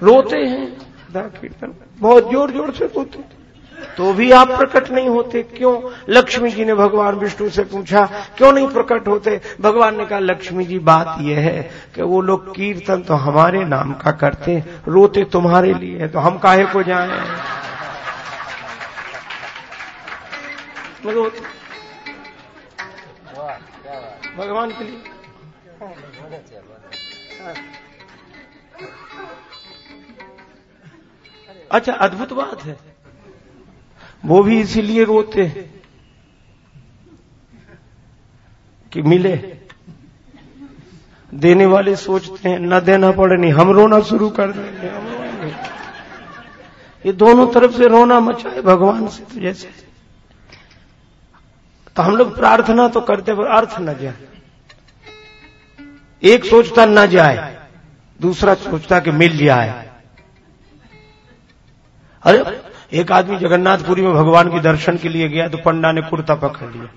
रोते हैं। कीर्तन बहुत ज़ोर ज़ोर से रोते थे तो भी आप प्रकट नहीं होते। क्यों? लक्ष्मी जी ने भगवान विष्णु से पूछा, क्यों नहीं प्रकट होते? भगवान ने कहा, लक्ष्मी जी, बात यह है कि वो लोग कीर्तन तो हमारे नाम का करते रोते तुम्हारे लिए तो हम काहे को जाए? भगवान के लिए। अच्छा अद्भुत बात है। वो भी इसीलिए रोते कि मिले। देने वाले सोचते हैं, न देना पड़े नहीं, हम रोना शुरू कर देंगे, हम रोएँगे ये दोनों तरफ़ से रोना मचाए भगवान से तो जैसे। तो हम लोग प्रार्थना तो करते, पर अर्थ न जाए। एक सोचता ना जाए, दूसरा सोचता कि मिल जाए। अरे, एक आदमी जगन्नाथपुरी में भगवान के दर्शन के लिए गया तो पंडा ने कुर्ता पकड़ लिया।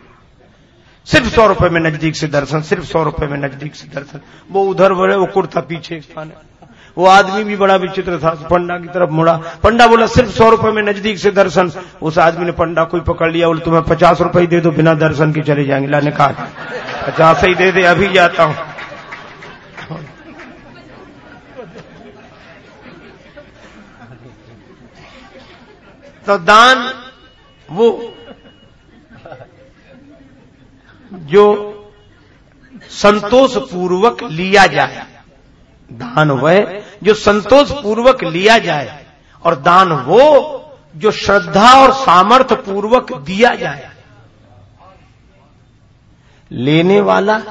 सिर्फ़ सौ रुपए में नज़दीक से दर्शन, सिर्फ़ सौ रुपए में नज़दीक से दर्शन। वो उधर बढ़े वो कुर्ता पीछे स्थान वो आदमी भी बड़ा विचित्र था, पंडा की तरफ़ मुड़ा। पंडा बोला, सिर्फ़ सौ रुपए में नज़दीक से दर्शन। उस आदमी ने पंडा कोई पकड़ लिया, बोले, तुम्हें पचास रुपए ही दे दो, बिना दर्शन के चले जाएँगे। लाने कहा, पचास ही दे दे, अभी जाता हूँ। तो दान वो जो संतोष पूर्वक लिया जाए। दान वह जो संतोष पूर्वक लिया जाए और दान वो जो श्रद्धा और सामर्थ्य पूर्वक दिया जाए। लेने वाला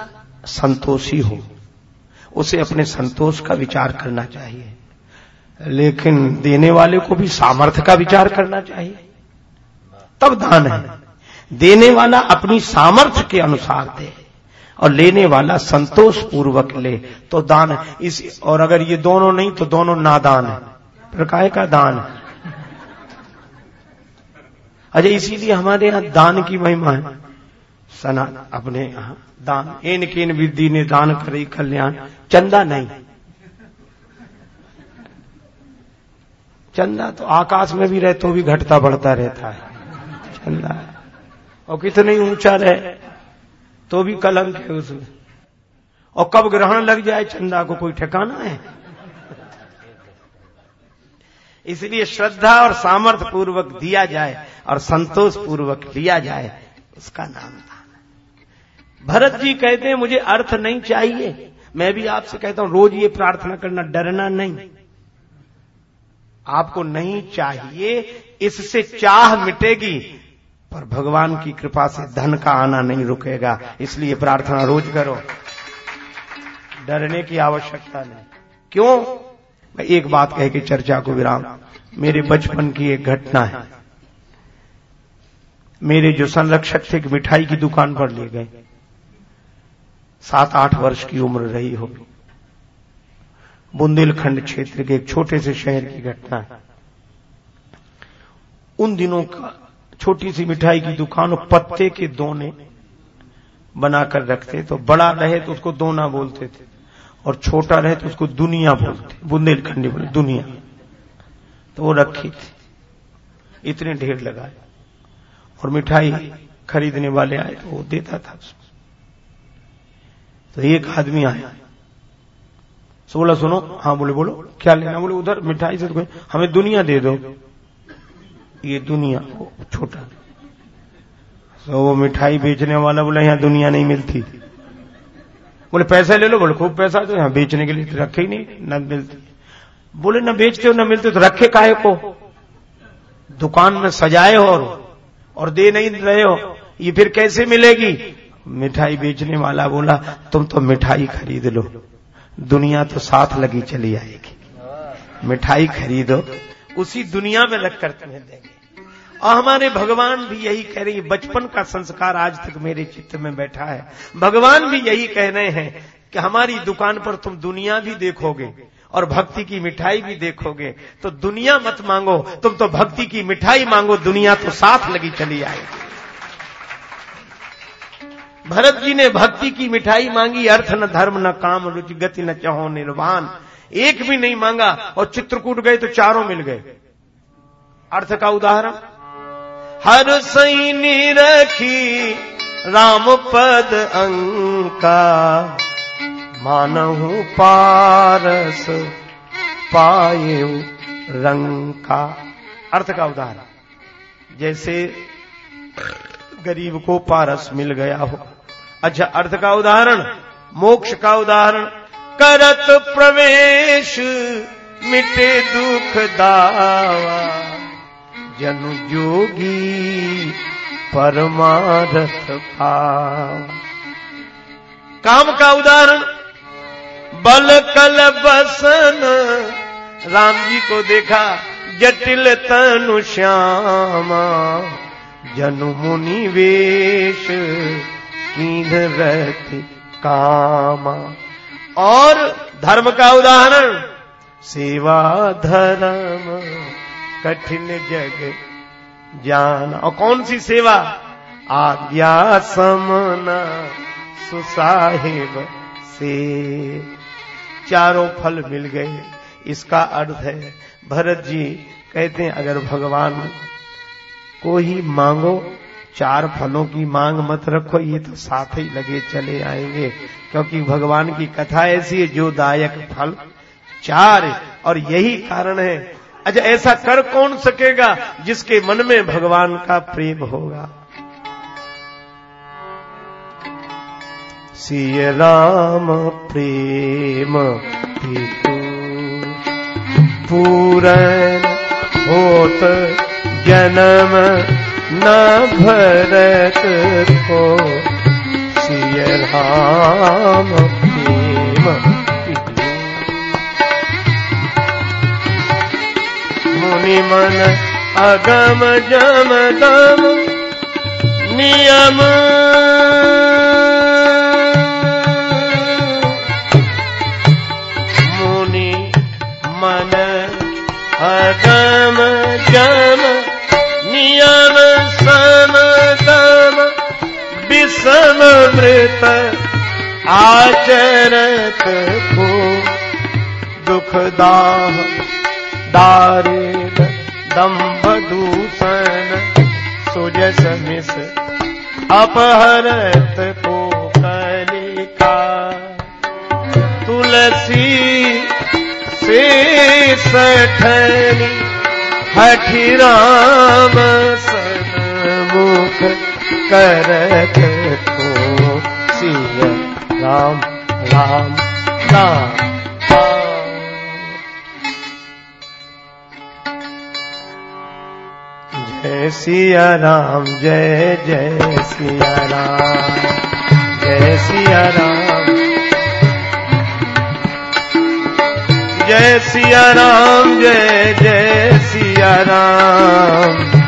संतोषी हो। उसे अपने संतोष का विचार करना चाहिए। लेकिन देने वाले को भी सामर्थ्य का विचार करना चाहिए। तब दान है। देने वाला अपनी सामर्थ्य के अनुसार दे और लेने वाला संतोष पूर्वक ले तो दान इस, और अगर ये दोनों नहीं तो दोनों नादान है। प्रकाय का दान है। अजय इसीलिए हमारे यहाँ दान की महिमा है। सना, अपने यहाँ दान इन किन विधि ने दान करे, कल्याण। चंदा नहीं। चंदा तो आकाश में भी रहे तो भी घटता बढ़ता रहता है। चंदा और कितने ऊँचा रहे तो भी कलंक है उसमें। और कब ग्रहण लग जाए, चंदा को कोई ठिकाना है? इसलिए श्रद्धा और सामर्थ्य पूर्वक दिया जाए और संतोष पूर्वक लिया जाए, उसका नाम दान भरत जी कहते हैं, मुझे अर्थ नहीं चाहिए। मैं भी आपसे कहता हूँ, रोज ये प्रार्थना करना डरना नहीं। आपको नहीं चाहिए, इससे चाह मिटेगी, पर भगवान की कृपा से धन का आना नहीं रुकेगा। इसलिए प्रार्थना रोज करो। डरने की आवश्यकता नहीं। क्यों? मैं एक बात कह के चर्चा को विराम। मेरे बचपन की एक घटना है। मेरे जो संरक्षक थे मिठाई की दुकान पर ले गए। सात आठ वर्ष की उम्र रही होगी। बुंदेलखंड क्षेत्र के एक छोटे से शहर की घटना है। उन दिनों का छोटी सी मिठाई की दुकान पत्ते के दोने बनाकर रखते तो बड़ा रहे तो उसको दोना बोलते थे और छोटा रहे तो उसको दुनिया बोलते, बुंदेलखंडी बोले, दुनिया। तो वो रखी थी, इतने ढेर लगाए और मिठाई खरीदने वाले आए तो वो देता था तो एक आदमी आया सो बोला, सुनो। हाँ बोले, बोलो। क्या लेना? बोले, उधर मिठाई से तो हमें दुनिया दे दो। ये दुनिया छोटा। तो वो मिठाई बेचने वाला बोला, यहाँ दुनिया नहीं मिलती। बोले, पैसा ले लो। बोले, खूब पैसा तो यहाँ बेचने के लिए तो रखे ही नहीं, न मिलती। बोले, न बेचते हो, न मिलते तो रखे काहे को? दुकान में सजाए हो और दे नहीं रहे हो। ये फिर कैसे मिलेगी? मिठाई बेचने वाला बोला, तुम तो मिठाई खरीद लो। दुनिया तो साथ लगी चली आएगी। मिठाई खरीदो, उसी दुनिया में रखकर तुम्हें देंगे। और हमारे भगवान भी यही कह रहे हैं, बचपन का संस्कार आज तक मेरे चित्त में बैठा है। भगवान भी यही कह रहे हैं कि हमारी दुकान पर तुम दुनिया भी देखोगे और भक्ति की मिठाई भी देखोगे। तो दुनिया मत मांगो, तुम तो भक्ति की मिठाई मांगो, दुनिया तो साथ लगी चली आएगी। भरत जी ने भक्ति की मिठाई मांगी, अर्थ न धर्म न काम, रुचि गति न चहो निर्वाण। एक भी नहीं मांगा और चित्रकूट गए तो चारों मिल गए। अर्थ का उदाहरण, हर सैनी रखी राम पद अंका, मानहु पारस पाए रंग का अर्थ का उदाहरण, जैसे गरीब को पारस मिल गया हो अच्छा अर्थ का उदाहरण, मोक्ष का उदाहरण। करत प्रवेश, मिटे दुख दावा। जनु जोगी परमारथ पाव काम का उदाहरण, बल कल बसन। राम जी को देखा, जटिल तनु श्यामा। जनु मुनि वेश रहती कामा। और धर्म का उदाहरण, सेवा धर्म, कठिन जग ज्ञान। और कौन सी सेवा? आज्ञा समना सुसाहिब से। चारों फल मिल गए, इसका अर्थ है, भरत जी कहते हैं, अगर भगवान को ही मांगो चार फलों की मांग मत रखो, ये तो साथ ही लगे चले आएँगे। क्योंकि भगवान की कथा ऐसी है, जो दायक फल चार और यही कारण है। अच्छा ऐसा कर कौन सकेगा जिसके मन में भगवान का प्रेम होगा? सिय राम प्रेम पूरन होत जन्म न भरत को सिय राम प्रेम मुनि मन अगम जम दम नियम विषम मृत आचरत को दुखदाह दारिद दम्भ दूषण सुजस मिस अपहरत को कलिका तुलसी से सठनी हठि राम करत को सिय राम राम राम। जय सिया राम, जय जय सिया राम। जय सिया राम। जय सिया राम, जय जय सिया राम।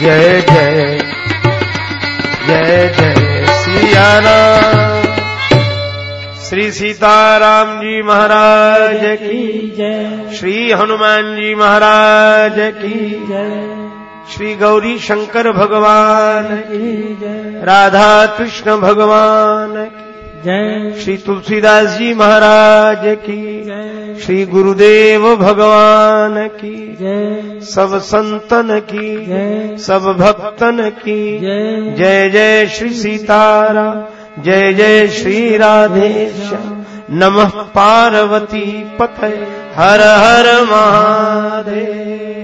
जय जय जय जय सिया राम श्री सीताराम जी महाराज की जय। श्री हनुमान जी महाराज की जय। श्री गौरी शंकर भगवान की जय। राधा कृष्ण भगवान की जय श्री तुलसीदास जी महाराज की जय श्री गुरुदेव भगवान की जय सब संतन की जय सब भक्तन की। जय जय जय श्री सीतारा जय जय श्री राधेश नमः पार्वती पते हर हर महादेव।